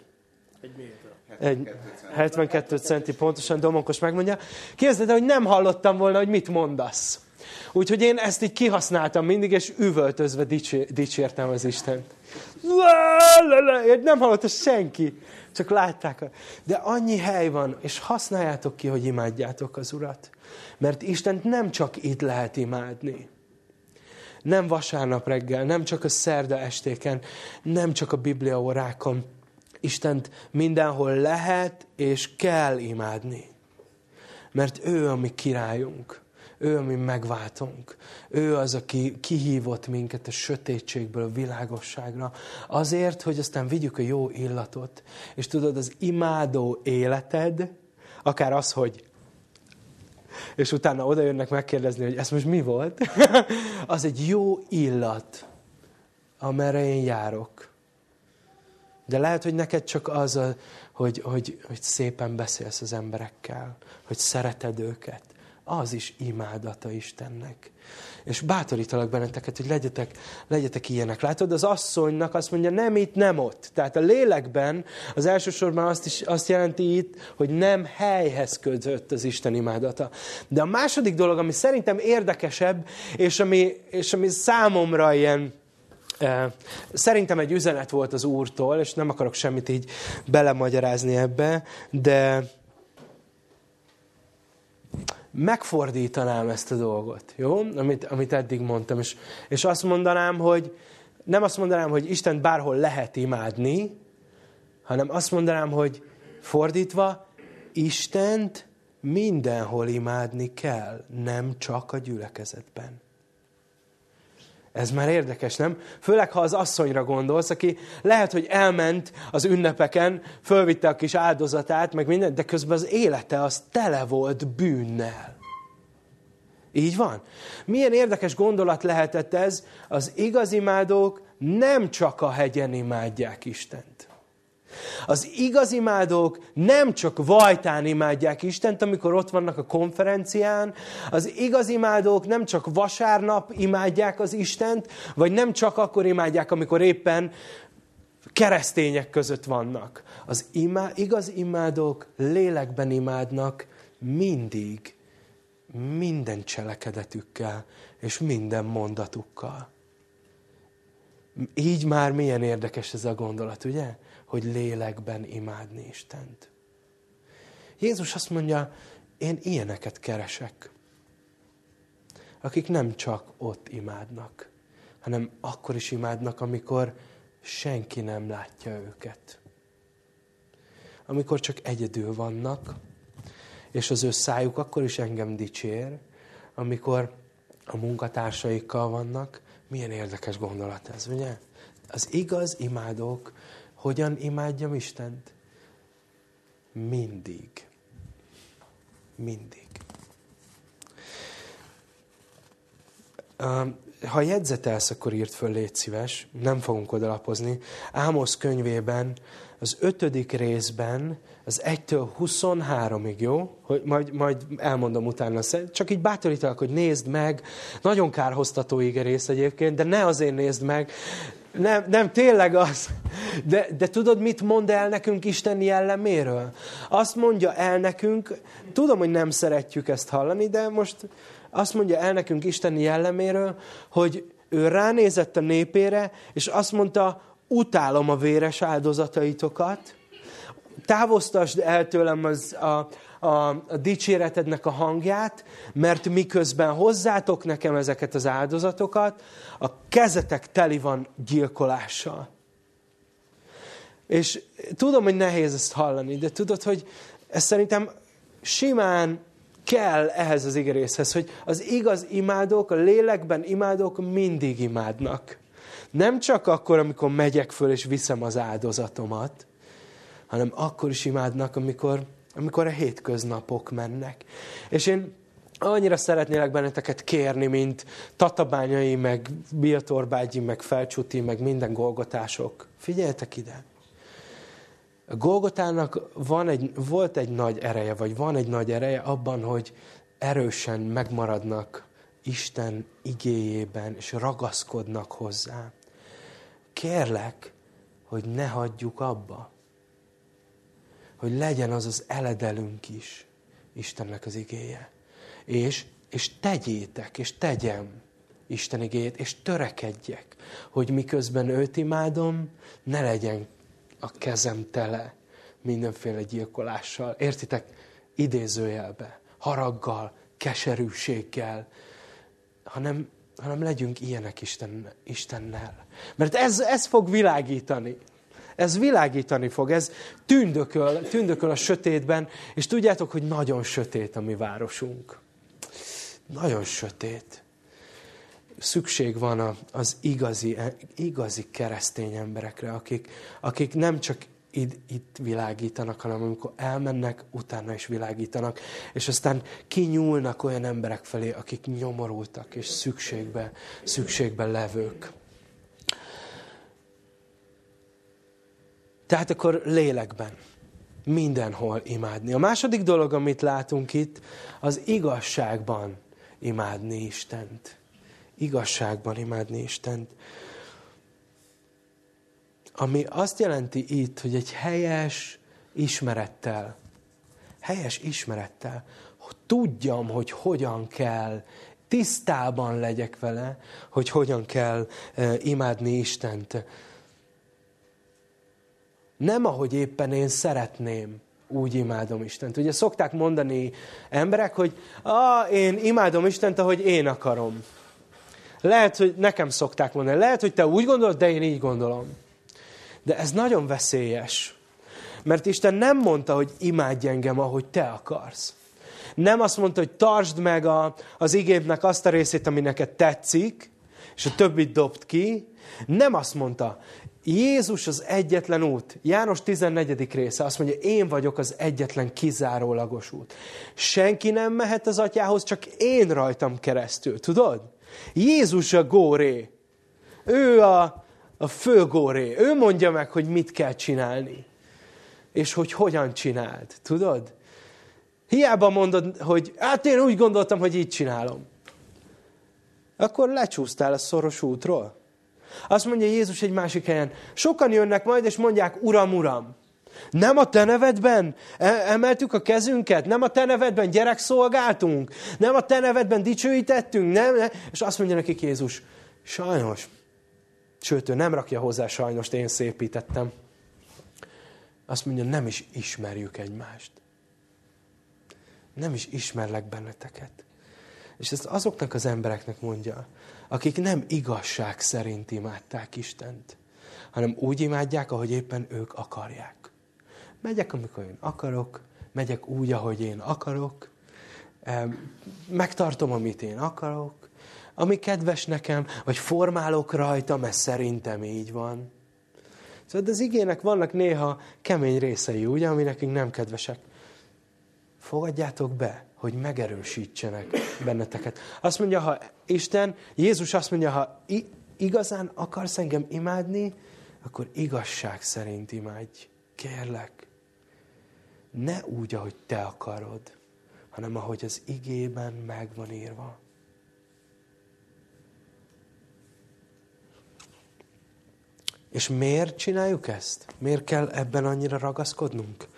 Egy méter. Egy 72 centi, pontosan Domonkos megmondja. Képzeld, hogy nem hallottam volna, hogy mit mondasz. Úgyhogy én ezt így kihasználtam mindig, és üvöltözve dicsértem az Isten. Nem hallotta senki, csak látták. De annyi hely van, és használjátok ki, hogy imádjátok az Urat. Mert Istent nem csak itt lehet imádni. Nem vasárnap reggel, nem csak a szerda estéken, nem csak a Biblia órákon. Istent mindenhol lehet és kell imádni. Mert ő a mi királyunk. Ő, ami megváltunk. Ő az, aki kihívott minket a sötétségből a világosságra. Azért, hogy aztán vigyük a jó illatot. És tudod, az imádó életed, akár az, hogy és utána oda jönnek megkérdezni, hogy ez most mi volt, az egy jó illat, amerre én járok. De lehet, hogy neked csak az, a, hogy, hogy, hogy szépen beszélsz az emberekkel, hogy szereted őket, az is imádata Istennek. És bátorítalak benneteket, hogy legyetek, legyetek ilyenek. Látod, az asszonynak azt mondja, nem itt, nem ott. Tehát a lélekben az elsősorban azt, is, azt jelenti itt, hogy nem helyhez kötött az Isten imádata. De a második dolog, ami szerintem érdekesebb, és ami, és ami számomra ilyen, Szerintem egy üzenet volt az Úrtól, és nem akarok semmit így belemagyarázni ebbe, de megfordítanám ezt a dolgot, jó? Amit, amit eddig mondtam. És, és azt mondanám, hogy nem azt mondanám, hogy Isten bárhol lehet imádni, hanem azt mondanám, hogy fordítva, Istent mindenhol imádni kell, nem csak a gyülekezetben. Ez már érdekes, nem? Főleg, ha az asszonyra gondolsz, aki lehet, hogy elment az ünnepeken, fölvitte a kis áldozatát, meg mindent, de közben az élete az tele volt bűnnel. Így van? Milyen érdekes gondolat lehetett ez? Az igaz imádók nem csak a hegyen imádják Istent. Az igaz imádók nem csak vajtán imádják Istent, amikor ott vannak a konferencián, az igaz imádók nem csak vasárnap imádják az Istent, vagy nem csak akkor imádják, amikor éppen keresztények között vannak. Az imá, igaz imádók lélekben imádnak mindig, minden cselekedetükkel és minden mondatukkal. Így már milyen érdekes ez a gondolat, ugye? Hogy lélekben imádni Istent. Jézus azt mondja, én ilyeneket keresek, akik nem csak ott imádnak, hanem akkor is imádnak, amikor senki nem látja őket. Amikor csak egyedül vannak, és az ő szájuk akkor is engem dicsér, amikor a munkatársaikkal vannak. Milyen érdekes gondolat ez, ugye? Az igaz imádók hogyan imádjam Istent? Mindig. Mindig. Ha jegyzetelsz, akkor írt föl, légy szíves, nem fogunk odalapozni. Ámosz könyvében, az ötödik részben, az 1-től 23-ig, jó? Hogy majd, majd elmondom utána. Csak így bátorítalak, hogy nézd meg. Nagyon kárhoztató rész egyébként, de ne azért nézd meg, nem, nem, tényleg az. De, de tudod, mit mond el nekünk Isten jelleméről? Azt mondja el nekünk, tudom, hogy nem szeretjük ezt hallani, de most azt mondja el nekünk Isten jelleméről, hogy ő ránézett a népére, és azt mondta, utálom a véres áldozataitokat, távoztasd el tőlem az, a, a, a dicséretednek a hangját, mert miközben hozzátok nekem ezeket az áldozatokat, a kezetek teli van gyilkolással. És tudom, hogy nehéz ezt hallani, de tudod, hogy ez szerintem simán kell ehhez az igerészhez, hogy az igaz imádók, a lélekben imádók mindig imádnak. Nem csak akkor, amikor megyek föl és viszem az áldozatomat, hanem akkor is imádnak, amikor, amikor a hétköznapok mennek. És én annyira szeretnélek benneteket kérni, mint tatabányai, meg biatorbágyi, meg felcsuti, meg minden golgotások. Figyeljetek ide! A Golgotának van egy, volt egy nagy ereje, vagy van egy nagy ereje abban, hogy erősen megmaradnak Isten igéjében, és ragaszkodnak hozzá. Kérlek, hogy ne hagyjuk abba. Hogy legyen az az eledelünk is, Istennek az igéje. És, és tegyétek, és tegyem Isten igéjét, és törekedjek, hogy miközben őt imádom, ne legyen a kezem tele mindenféle gyilkolással. Értitek? Idézőjelbe, haraggal, keserűséggel, hanem, hanem legyünk ilyenek Isten, Istennel. Mert ez, ez fog világítani. Ez világítani fog, ez tündököl, tündököl a sötétben, és tudjátok, hogy nagyon sötét a mi városunk. Nagyon sötét. Szükség van az igazi, igazi keresztény emberekre, akik, akik nem csak itt, itt világítanak, hanem amikor elmennek, utána is világítanak, és aztán kinyúlnak olyan emberek felé, akik nyomorultak, és szükségbe, szükségben levők. Tehát akkor lélekben, mindenhol imádni. A második dolog, amit látunk itt, az igazságban imádni Istent. Igazságban imádni Istent. Ami azt jelenti itt, hogy egy helyes ismerettel, helyes ismerettel, hogy tudjam, hogy hogyan kell, tisztában legyek vele, hogy hogyan kell e, imádni Istent. Nem ahogy éppen én szeretném, úgy imádom Istent. Ugye szokták mondani emberek, hogy ah, én imádom Istent, ahogy én akarom. Lehet, hogy nekem szokták mondani, lehet, hogy te úgy gondolod, de én így gondolom. De ez nagyon veszélyes. Mert Isten nem mondta, hogy imádj engem, ahogy te akarsz. Nem azt mondta, hogy tartsd meg a, az igénynek azt a részét, ami neked tetszik, és a többit dobd ki. Nem azt mondta, Jézus az egyetlen út. János 14. része azt mondja, én vagyok az egyetlen kizárólagos út. Senki nem mehet az atyához, csak én rajtam keresztül. Tudod? Jézus a góré. Ő a, a főgóré. Ő mondja meg, hogy mit kell csinálni. És hogy hogyan csináld. Tudod? Hiába mondod, hogy hát én úgy gondoltam, hogy így csinálom. Akkor lecsúsztál a szoros útról. Azt mondja Jézus egy másik helyen, sokan jönnek majd, és mondják, Uram, Uram, nem a te nevedben e- emeltük a kezünket, nem a te nevedben gyerek szolgáltunk, nem a te nevedben dicsőítettünk, nem. És azt mondja nekik Jézus, sajnos, Sőt, ő nem rakja hozzá sajnos, én szépítettem. Azt mondja, nem is ismerjük egymást. Nem is ismerlek benneteket. És ezt azoknak az embereknek mondja, akik nem igazság szerint imádták Istent, hanem úgy imádják, ahogy éppen ők akarják. Megyek, amikor én akarok, megyek úgy, ahogy én akarok, megtartom, amit én akarok, ami kedves nekem, vagy formálok rajta, mert szerintem így van. Szóval az igének vannak néha kemény részei, ugye, ami nekünk nem kedvesek. Fogadjátok be, hogy megerősítsenek benneteket. Azt mondja, ha Isten, Jézus azt mondja, ha igazán akarsz engem imádni, akkor igazság szerint imádj. Kérlek. Ne úgy, ahogy te akarod, hanem ahogy az igében meg van írva. És miért csináljuk ezt? Miért kell ebben annyira ragaszkodnunk?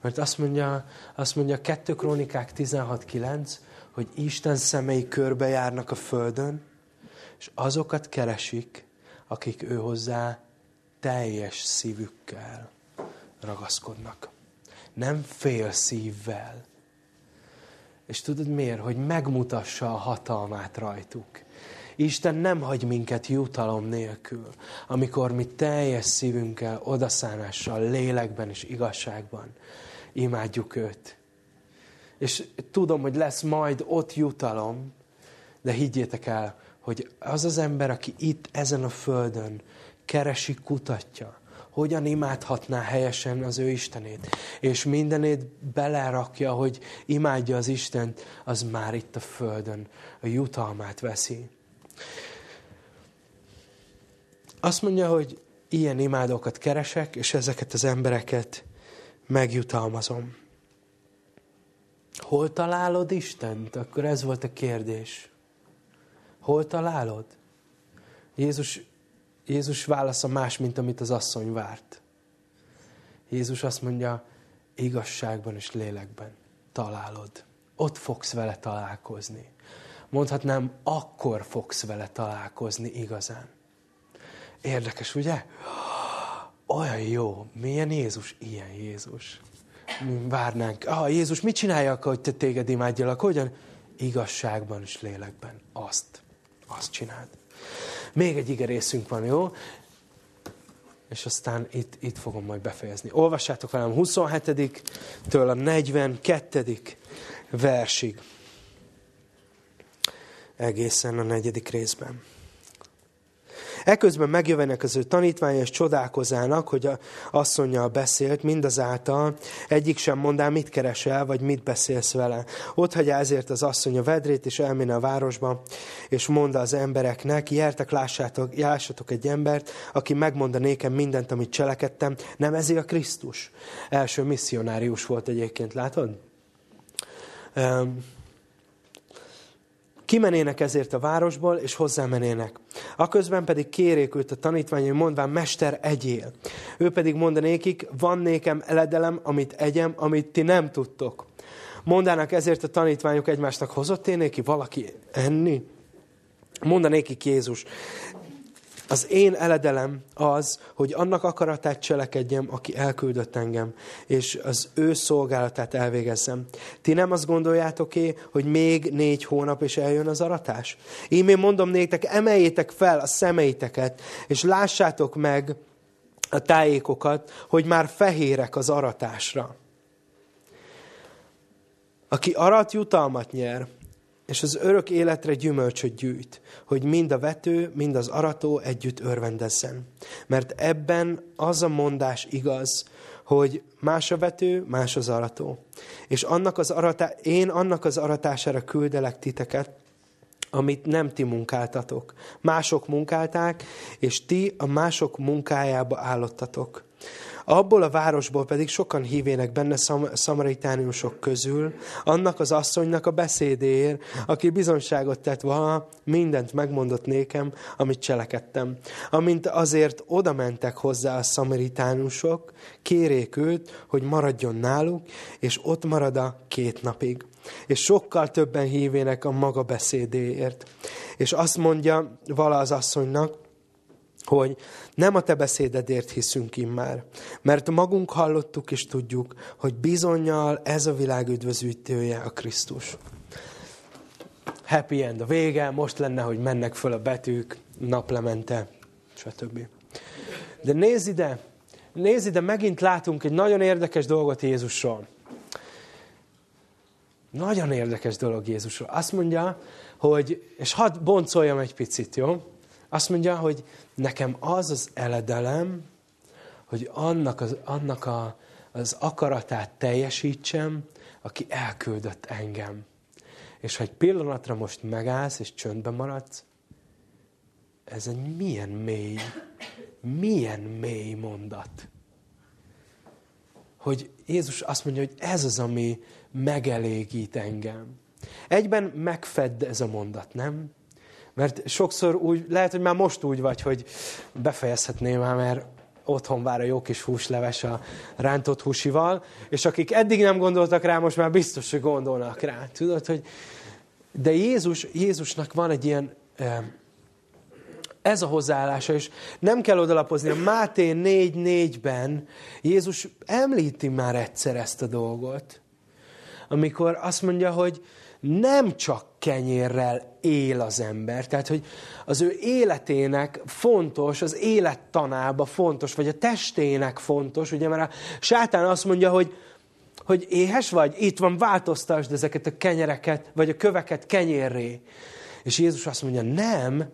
Mert azt mondja, azt mondja 2 Krónikák 16.9, hogy Isten szemei körbejárnak a földön, és azokat keresik, akik ő hozzá teljes szívükkel ragaszkodnak. Nem fél szívvel, És tudod miért? Hogy megmutassa a hatalmát rajtuk. Isten nem hagy minket jutalom nélkül, amikor mi teljes szívünkkel, odaszánással, lélekben és igazságban imádjuk őt. És tudom, hogy lesz majd ott jutalom, de higgyétek el, hogy az az ember, aki itt, ezen a földön keresi, kutatja, hogyan imádhatná helyesen az ő Istenét, és mindenét belerakja, hogy imádja az Istent, az már itt a földön a jutalmát veszi. Azt mondja, hogy ilyen imádókat keresek, és ezeket az embereket megjutalmazom. Hol találod Istent? Akkor ez volt a kérdés. Hol találod? Jézus, Jézus válasza más, mint amit az asszony várt. Jézus azt mondja, igazságban és lélekben találod. Ott fogsz vele találkozni. Mondhatnám, akkor fogsz vele találkozni igazán. Érdekes, ugye? Olyan jó. Milyen Jézus? Ilyen Jézus. Várnánk. Ah, Jézus mit csinálja, hogy te téged imádjalak? Hogyan? Igazságban és lélekben. Azt. Azt csináld. Még egy igerészünk van, jó? És aztán itt, itt fogom majd befejezni. Olvassátok velem 27-től a 42. versig. Egészen a negyedik részben. Eközben megjövenek az ő tanítványa, és csodálkozának, hogy a asszonyjal beszélt, mindazáltal egyik sem mondá, mit keresel, vagy mit beszélsz vele. Ott hagyja ezért az asszony a vedrét, és elméne a városba, és mondta az embereknek, jertek, lássátok, lássatok egy embert, aki megmondta nékem mindent, amit cselekedtem. Nem ez a Krisztus? Első misszionárius volt egyébként, látod? Um, Kimenének ezért a városból, és hozzámenének. Aközben pedig kérék őt a tanítványai, mondván, Mester, egyél. Ő pedig mondanékik, van nékem eledelem, amit egyem, amit ti nem tudtok. Mondának ezért a tanítványok egymásnak, hozott én néki valaki enni? Mondanékik Jézus, az én eledelem az, hogy annak akaratát cselekedjem, aki elküldött engem, és az ő szolgálatát elvégezzem. Ti nem azt gondoljátok-é, hogy még négy hónap és eljön az aratás? Én mondom néktek, emeljétek fel a szemeiteket, és lássátok meg a tájékokat, hogy már fehérek az aratásra. Aki arat jutalmat nyer, és az örök életre gyümölcsöt gyűjt, hogy mind a vető, mind az arató együtt örvendezzen. Mert ebben az a mondás igaz, hogy más a vető, más az arató. És annak az aratá- én annak az aratására küldelek titeket, amit nem ti munkáltatok. Mások munkálták, és ti a mások munkájába állottatok. Abból a városból pedig sokan hívének benne szam- szamaritániusok közül, annak az asszonynak a beszédéért, aki bizonságot tett valaha, mindent megmondott nékem, amit cselekedtem. Amint azért oda mentek hozzá a szamaritánusok, kérék őt, hogy maradjon náluk, és ott marad a két napig. És sokkal többen hívének a maga beszédéért. És azt mondja vala az asszonynak, hogy nem a te beszédedért hiszünk immár, mert magunk hallottuk és tudjuk, hogy bizonyal ez a világ üdvözítője a Krisztus. Happy end a vége, most lenne, hogy mennek föl a betűk, naplemente, stb. De nézd ide, nézd ide, megint látunk egy nagyon érdekes dolgot Jézusról. Nagyon érdekes dolog Jézusról. Azt mondja, hogy, és hadd boncoljam egy picit, jó? Azt mondja, hogy nekem az az eledelem, hogy annak, az, annak a, az akaratát teljesítsem, aki elküldött engem. És ha egy pillanatra most megállsz, és csöndben maradsz, ez egy milyen mély, milyen mély mondat. Hogy Jézus azt mondja, hogy ez az, ami megelégít engem. Egyben megfedd ez a mondat, nem? Mert sokszor úgy, lehet, hogy már most úgy vagy, hogy befejezhetném már, mert otthon vár a jó kis húsleves a rántott húsival, és akik eddig nem gondoltak rá, most már biztos, hogy gondolnak rá. Tudod, hogy... De Jézus, Jézusnak van egy ilyen, ez a hozzáállása, és nem kell odalapozni. A Máté 4.4-ben Jézus említi már egyszer ezt a dolgot, amikor azt mondja, hogy nem csak kenyérrel él az ember, tehát hogy az ő életének fontos, az élettanába fontos, vagy a testének fontos, ugye mert a sátán azt mondja, hogy, hogy éhes vagy, itt van, változtasd ezeket a kenyereket, vagy a köveket kenyérré. És Jézus azt mondja, nem,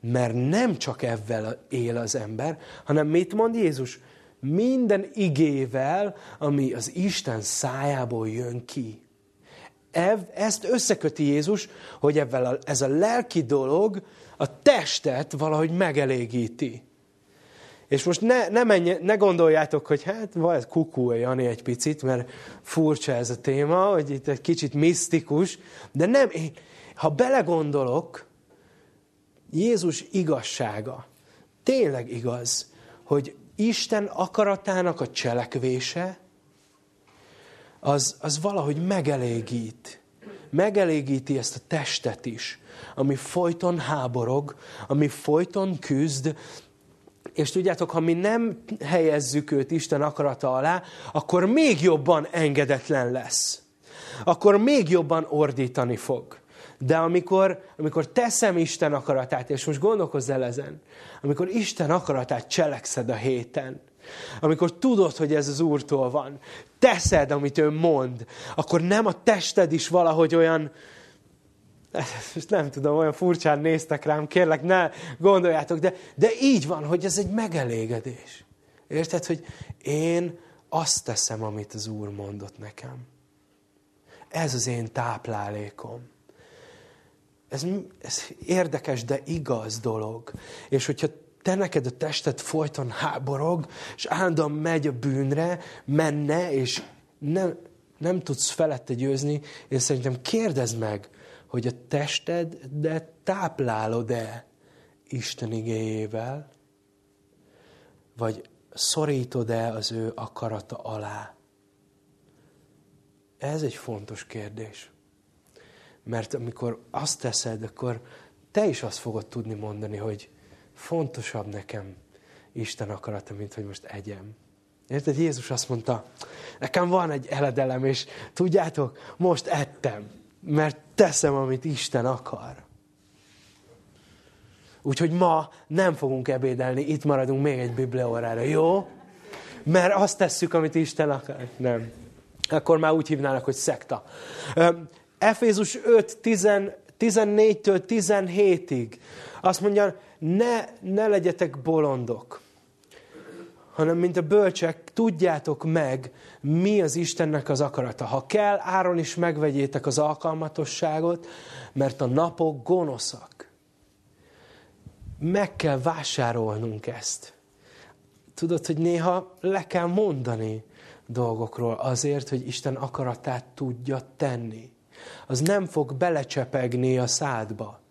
mert nem csak ebben él az ember, hanem mit mond Jézus? Minden igével, ami az Isten szájából jön ki. Ezt összeköti Jézus, hogy ebben ez a lelki dolog a testet valahogy megelégíti. És most ne, ne, menj, ne gondoljátok, hogy hát vagy kukú Jani egy picit, mert furcsa ez a téma, hogy itt egy kicsit misztikus, de nem, én, ha belegondolok, Jézus igazsága tényleg igaz, hogy Isten akaratának a cselekvése, az, az valahogy megelégít. Megelégíti ezt a testet is, ami folyton háborog, ami folyton küzd, és tudjátok, ha mi nem helyezzük őt Isten akarata alá, akkor még jobban engedetlen lesz. Akkor még jobban ordítani fog. De amikor, amikor teszem Isten akaratát, és most gondolkozz el ezen, amikor Isten akaratát cselekszed a héten, amikor tudod, hogy ez az Úrtól van, teszed, amit ő mond, akkor nem a tested is valahogy olyan, most nem tudom, olyan furcsán néztek rám, kérlek, ne gondoljátok, de, de így van, hogy ez egy megelégedés. Érted, hogy én azt teszem, amit az Úr mondott nekem. Ez az én táplálékom. Ez, ez érdekes, de igaz dolog. És hogyha te neked a tested folyton háborog, és állandóan megy a bűnre, menne, és nem, nem tudsz felette győzni, én szerintem kérdezd meg, hogy a tested, de táplálod-e Isten igéjével, vagy szorítod-e az ő akarata alá? Ez egy fontos kérdés. Mert amikor azt teszed, akkor te is azt fogod tudni mondani, hogy fontosabb nekem Isten akarata, mint hogy most egyem. Érted? Jézus azt mondta, nekem van egy eledelem, és tudjátok, most ettem, mert teszem, amit Isten akar. Úgyhogy ma nem fogunk ebédelni, itt maradunk még egy bibliaórára, jó? Mert azt tesszük, amit Isten akar. Nem. Akkor már úgy hívnának, hogy szekta. Efézus 5, 14-től 17-ig azt mondja, ne, ne legyetek bolondok, hanem mint a bölcsek, tudjátok meg, mi az Istennek az akarata. Ha kell, áron is megvegyétek az alkalmatosságot, mert a napok gonoszak. Meg kell vásárolnunk ezt. Tudod, hogy néha le kell mondani dolgokról azért, hogy Isten akaratát tudja tenni. Az nem fog belecsepegni a szádba.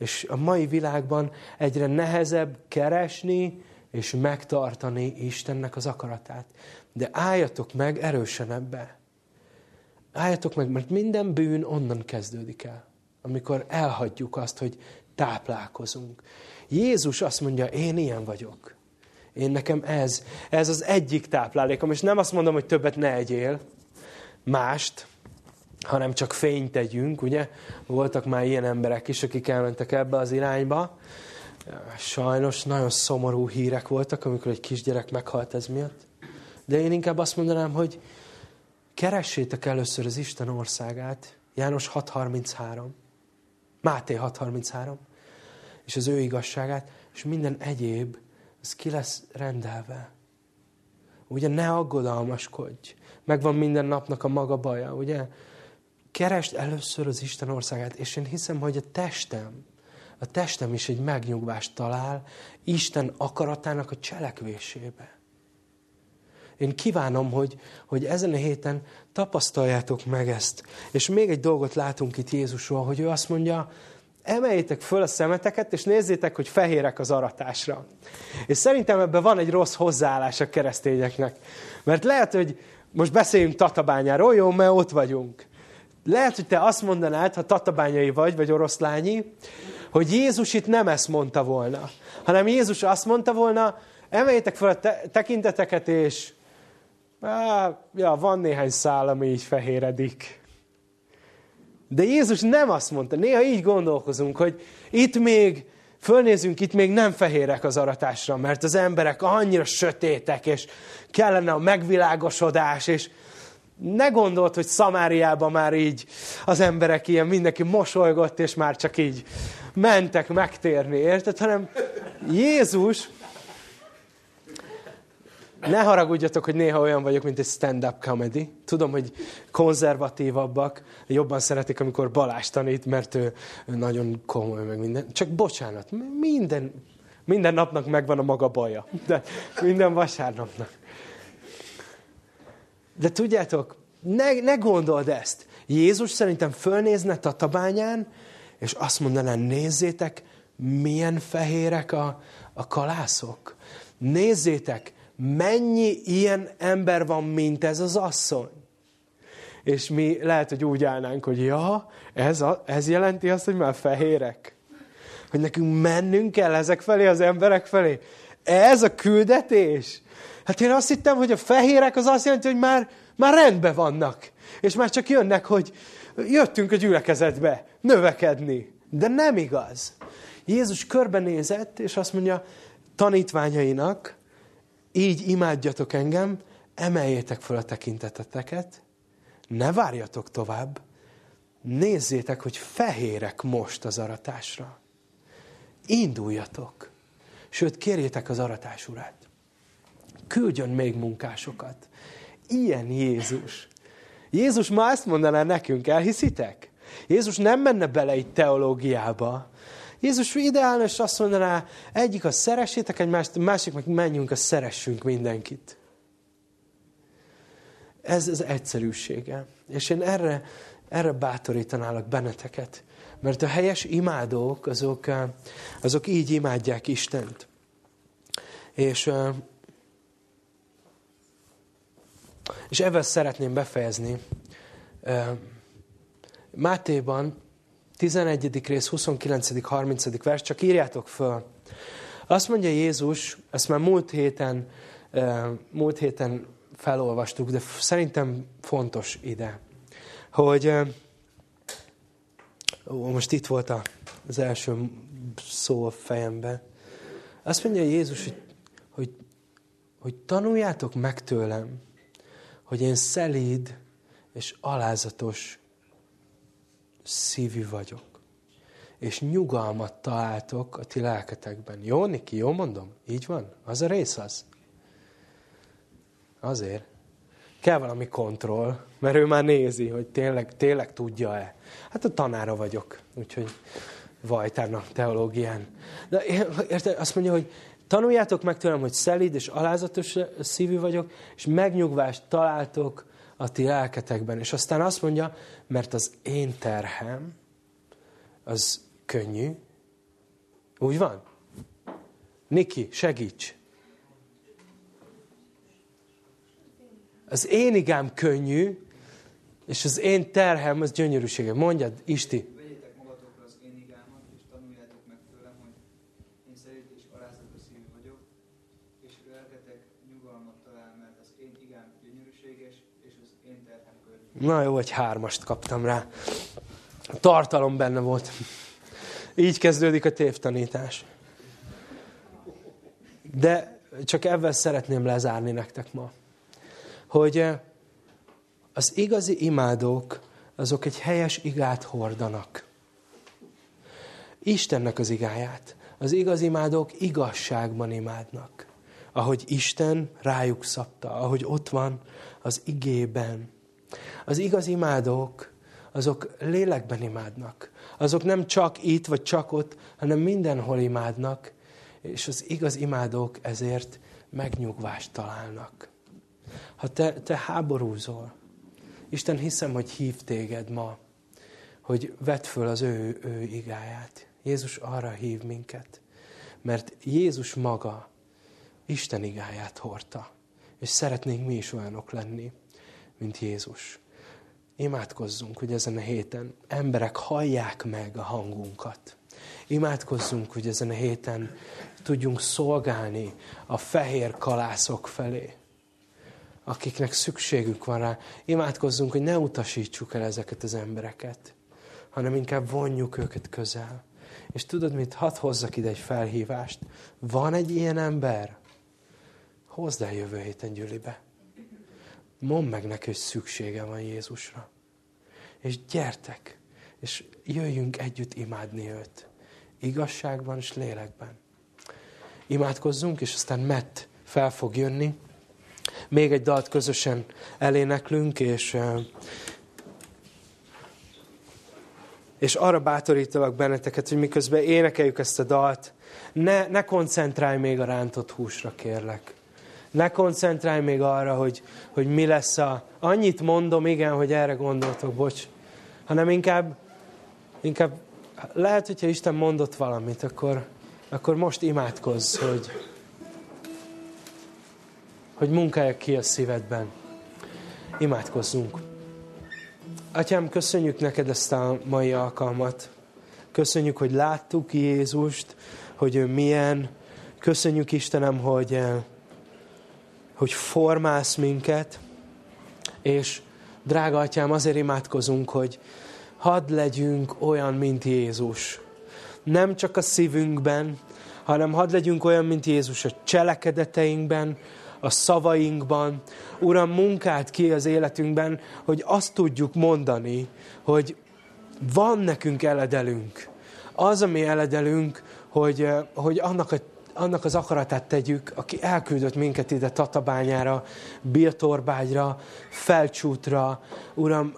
És a mai világban egyre nehezebb keresni és megtartani Istennek az akaratát. De álljatok meg erősen ebbe. Álljatok meg, mert minden bűn onnan kezdődik el. Amikor elhagyjuk azt, hogy táplálkozunk. Jézus azt mondja, én ilyen vagyok. Én nekem ez, ez az egyik táplálékom, és nem azt mondom, hogy többet ne egyél, mást, hanem csak fényt tegyünk, ugye? Voltak már ilyen emberek is, akik elmentek ebbe az irányba. Sajnos nagyon szomorú hírek voltak, amikor egy kisgyerek meghalt ez miatt. De én inkább azt mondanám, hogy keressétek először az Isten országát, János 6.33, Máté 6.33, és az ő igazságát, és minden egyéb, az ki lesz rendelve. Ugye ne aggodalmaskodj, megvan minden napnak a maga baja, ugye? Keresd először az Isten országát, és én hiszem, hogy a testem, a testem is egy megnyugvást talál Isten akaratának a cselekvésébe. Én kívánom, hogy, hogy ezen a héten tapasztaljátok meg ezt. És még egy dolgot látunk itt Jézusról, hogy ő azt mondja, emeljétek föl a szemeteket, és nézzétek, hogy fehérek az aratásra. És szerintem ebben van egy rossz hozzáállás a keresztényeknek. Mert lehet, hogy most beszéljünk Tatabányáról, jó, mert ott vagyunk. Lehet, hogy te azt mondanád, ha tatabányai vagy, vagy oroszlányi, hogy Jézus itt nem ezt mondta volna, hanem Jézus azt mondta volna, emeljétek fel a te- tekinteteket, és Á, ja, van néhány szál, ami így fehéredik. De Jézus nem azt mondta, néha így gondolkozunk, hogy itt még, fölnézünk, itt még nem fehérek az aratásra, mert az emberek annyira sötétek, és kellene a megvilágosodás, és ne gondolt, hogy Szamáriában már így az emberek ilyen, mindenki mosolygott, és már csak így mentek megtérni, érted? Hanem Jézus, ne haragudjatok, hogy néha olyan vagyok, mint egy stand-up comedy. Tudom, hogy konzervatívabbak, jobban szeretik, amikor Balázs tanít, mert ő, ő nagyon komoly, meg minden. Csak bocsánat, minden, minden napnak megvan a maga baja. De minden vasárnapnak. De tudjátok, ne, ne gondold ezt. Jézus szerintem fölnézne tatabányán, és azt mondaná, nézzétek, milyen fehérek a, a kalászok. Nézzétek, mennyi ilyen ember van, mint ez az asszony. És mi lehet, hogy úgy állnánk, hogy ja, ez, a, ez jelenti azt, hogy már fehérek. Hogy nekünk mennünk kell ezek felé, az emberek felé. Ez a küldetés. Hát én azt hittem, hogy a fehérek az azt jelenti, hogy már, már rendben vannak. És már csak jönnek, hogy jöttünk a gyülekezetbe növekedni. De nem igaz. Jézus körbenézett, és azt mondja tanítványainak, így imádjatok engem, emeljétek fel a tekinteteteket, ne várjatok tovább, nézzétek, hogy fehérek most az aratásra. Induljatok. Sőt, kérjétek az aratás urát. Küldjön még munkásokat. Ilyen Jézus. Jézus ma ezt mondaná nekünk, elhiszitek? Jézus nem menne bele egy teológiába. Jézus ideálna, és azt mondaná, egyik a szeressétek egymást, másik meg menjünk, a szeressünk mindenkit. Ez az egyszerűsége. És én erre, erre bátorítanálak benneteket. Mert a helyes imádók, azok, azok így imádják Istent. És, és ezzel szeretném befejezni. Mátéban 11. rész, 29. 30. vers, csak írjátok föl. Azt mondja Jézus, ezt már múlt héten, múlt héten felolvastuk, de szerintem fontos ide, hogy ó, most itt volt az első szó a fejemben. Azt mondja Jézus, hogy, hogy, hogy tanuljátok meg tőlem, hogy én szelíd és alázatos szívű vagyok. És nyugalmat találtok a ti lelketekben. Jó, Niki, jó mondom? Így van? Az a rész az? Azért. Kell valami kontroll, mert ő már nézi, hogy tényleg, tényleg tudja-e. Hát a tanára vagyok, úgyhogy vajtárna teológián. De érted, azt mondja, hogy tanuljátok meg tőlem, hogy szelíd és alázatos szívű vagyok, és megnyugvást találtok a ti lelketekben. És aztán azt mondja, mert az én terhem, az könnyű. Úgy van? Niki, segíts! Az én igám könnyű, és az én terhem az gyönyörűsége. Mondjad, Isti. Vegyétek magatokra az én igámat, és tanuljátok meg tőlem, hogy én szerint és alázatos szívű vagyok, és lelketek nyugalmat talál, mert az én igám gyönyörűséges, és az én terhem könnyű. Na jó, hogy hármast kaptam rá. Tartalom benne volt. Így kezdődik a tévtanítás. De csak ebben szeretném lezárni nektek ma. Hogy eh, az igazi imádók, azok egy helyes igát hordanak. Istennek az igáját. Az igazi imádók igazságban imádnak. Ahogy Isten rájuk szabta, ahogy ott van az igében. Az igazi imádók, azok lélekben imádnak. Azok nem csak itt, vagy csak ott, hanem mindenhol imádnak, és az igaz imádók ezért megnyugvást találnak. Ha te, te háborúzol, Isten hiszem, hogy hív téged ma, hogy vedd föl az ő, ő igáját. Jézus arra hív minket, mert Jézus maga Isten igáját hordta, és szeretnénk mi is olyanok lenni, mint Jézus. Imádkozzunk, hogy ezen a héten emberek hallják meg a hangunkat. Imádkozzunk, hogy ezen a héten tudjunk szolgálni a fehér kalászok felé akiknek szükségük van rá. Imádkozzunk, hogy ne utasítsuk el ezeket az embereket, hanem inkább vonjuk őket közel. És tudod mit? Hadd hozzak ide egy felhívást. Van egy ilyen ember? Hozd el jövő héten Gyülibe. Mondd meg neki, hogy szüksége van Jézusra. És gyertek, és jöjjünk együtt imádni őt. Igazságban és lélekben. Imádkozzunk, és aztán Matt fel fog jönni. Még egy dalt közösen eléneklünk, és, és arra bátorítalak benneteket, hogy miközben énekeljük ezt a dalt, ne, ne koncentrálj még a rántott húsra, kérlek. Ne koncentrálj még arra, hogy, hogy mi lesz a... Annyit mondom, igen, hogy erre gondoltok, bocs. Hanem inkább, inkább lehet, hogyha Isten mondott valamit, akkor, akkor most imádkozz, hogy, hogy munkálja ki a szívedben. Imádkozzunk. Atyám, köszönjük neked ezt a mai alkalmat. Köszönjük, hogy láttuk Jézust, hogy ő milyen. Köszönjük, Istenem, hogy, eh, hogy formálsz minket. És drága atyám, azért imádkozunk, hogy hadd legyünk olyan, mint Jézus. Nem csak a szívünkben, hanem hadd legyünk olyan, mint Jézus a cselekedeteinkben, a szavainkban. Uram, munkát ki az életünkben, hogy azt tudjuk mondani, hogy van nekünk eledelünk. Az, ami eledelünk, hogy, eh, hogy annak, a, annak az akaratát tegyük, aki elküldött minket ide Tatabányára, Birtorbágyra, Felcsútra. Uram,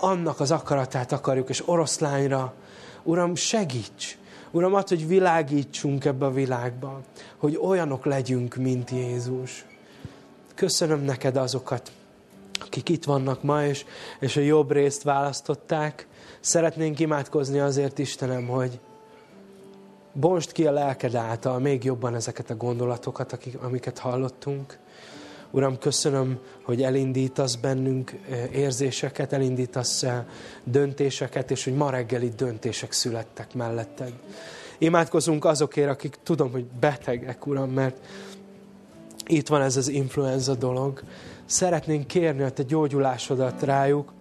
annak az akaratát akarjuk, és oroszlányra. Uram, segíts! Uram, add, hogy világítsunk ebbe a világba, hogy olyanok legyünk, mint Jézus. Köszönöm neked azokat, akik itt vannak ma, és, és a jobb részt választották. Szeretnénk imádkozni azért, Istenem, hogy bonst ki a lelked által még jobban ezeket a gondolatokat, akik, amiket hallottunk. Uram, köszönöm, hogy elindítasz bennünk eh, érzéseket, elindítasz eh, döntéseket, és hogy ma reggel döntések születtek melletted. Imádkozunk azokért, akik tudom, hogy betegek, Uram, mert itt van ez az influenza dolog. Szeretnénk kérni a te gyógyulásodat rájuk,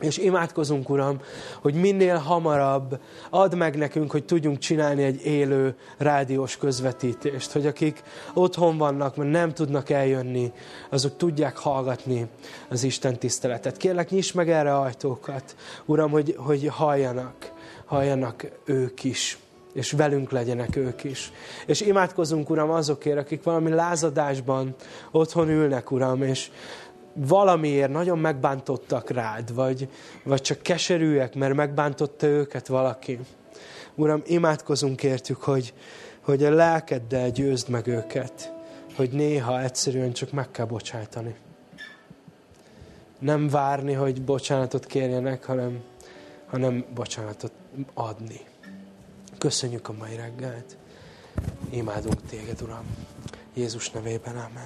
és imádkozunk, Uram, hogy minél hamarabb add meg nekünk, hogy tudjunk csinálni egy élő rádiós közvetítést, hogy akik otthon vannak, mert nem tudnak eljönni, azok tudják hallgatni az Isten tiszteletet. Kérlek, nyisd meg erre ajtókat, Uram, hogy, hogy halljanak, halljanak ők is és velünk legyenek ők is. És imádkozunk, Uram, azokért, akik valami lázadásban otthon ülnek, Uram, és valamiért nagyon megbántottak rád, vagy, vagy csak keserűek, mert megbántotta őket valaki. Uram, imádkozunk értük, hogy, hogy a lelkeddel győzd meg őket, hogy néha egyszerűen csak meg kell bocsájtani. Nem várni, hogy bocsánatot kérjenek, hanem, hanem bocsánatot adni. Köszönjük a mai reggelt. Imádunk téged, Uram. Jézus nevében, amen.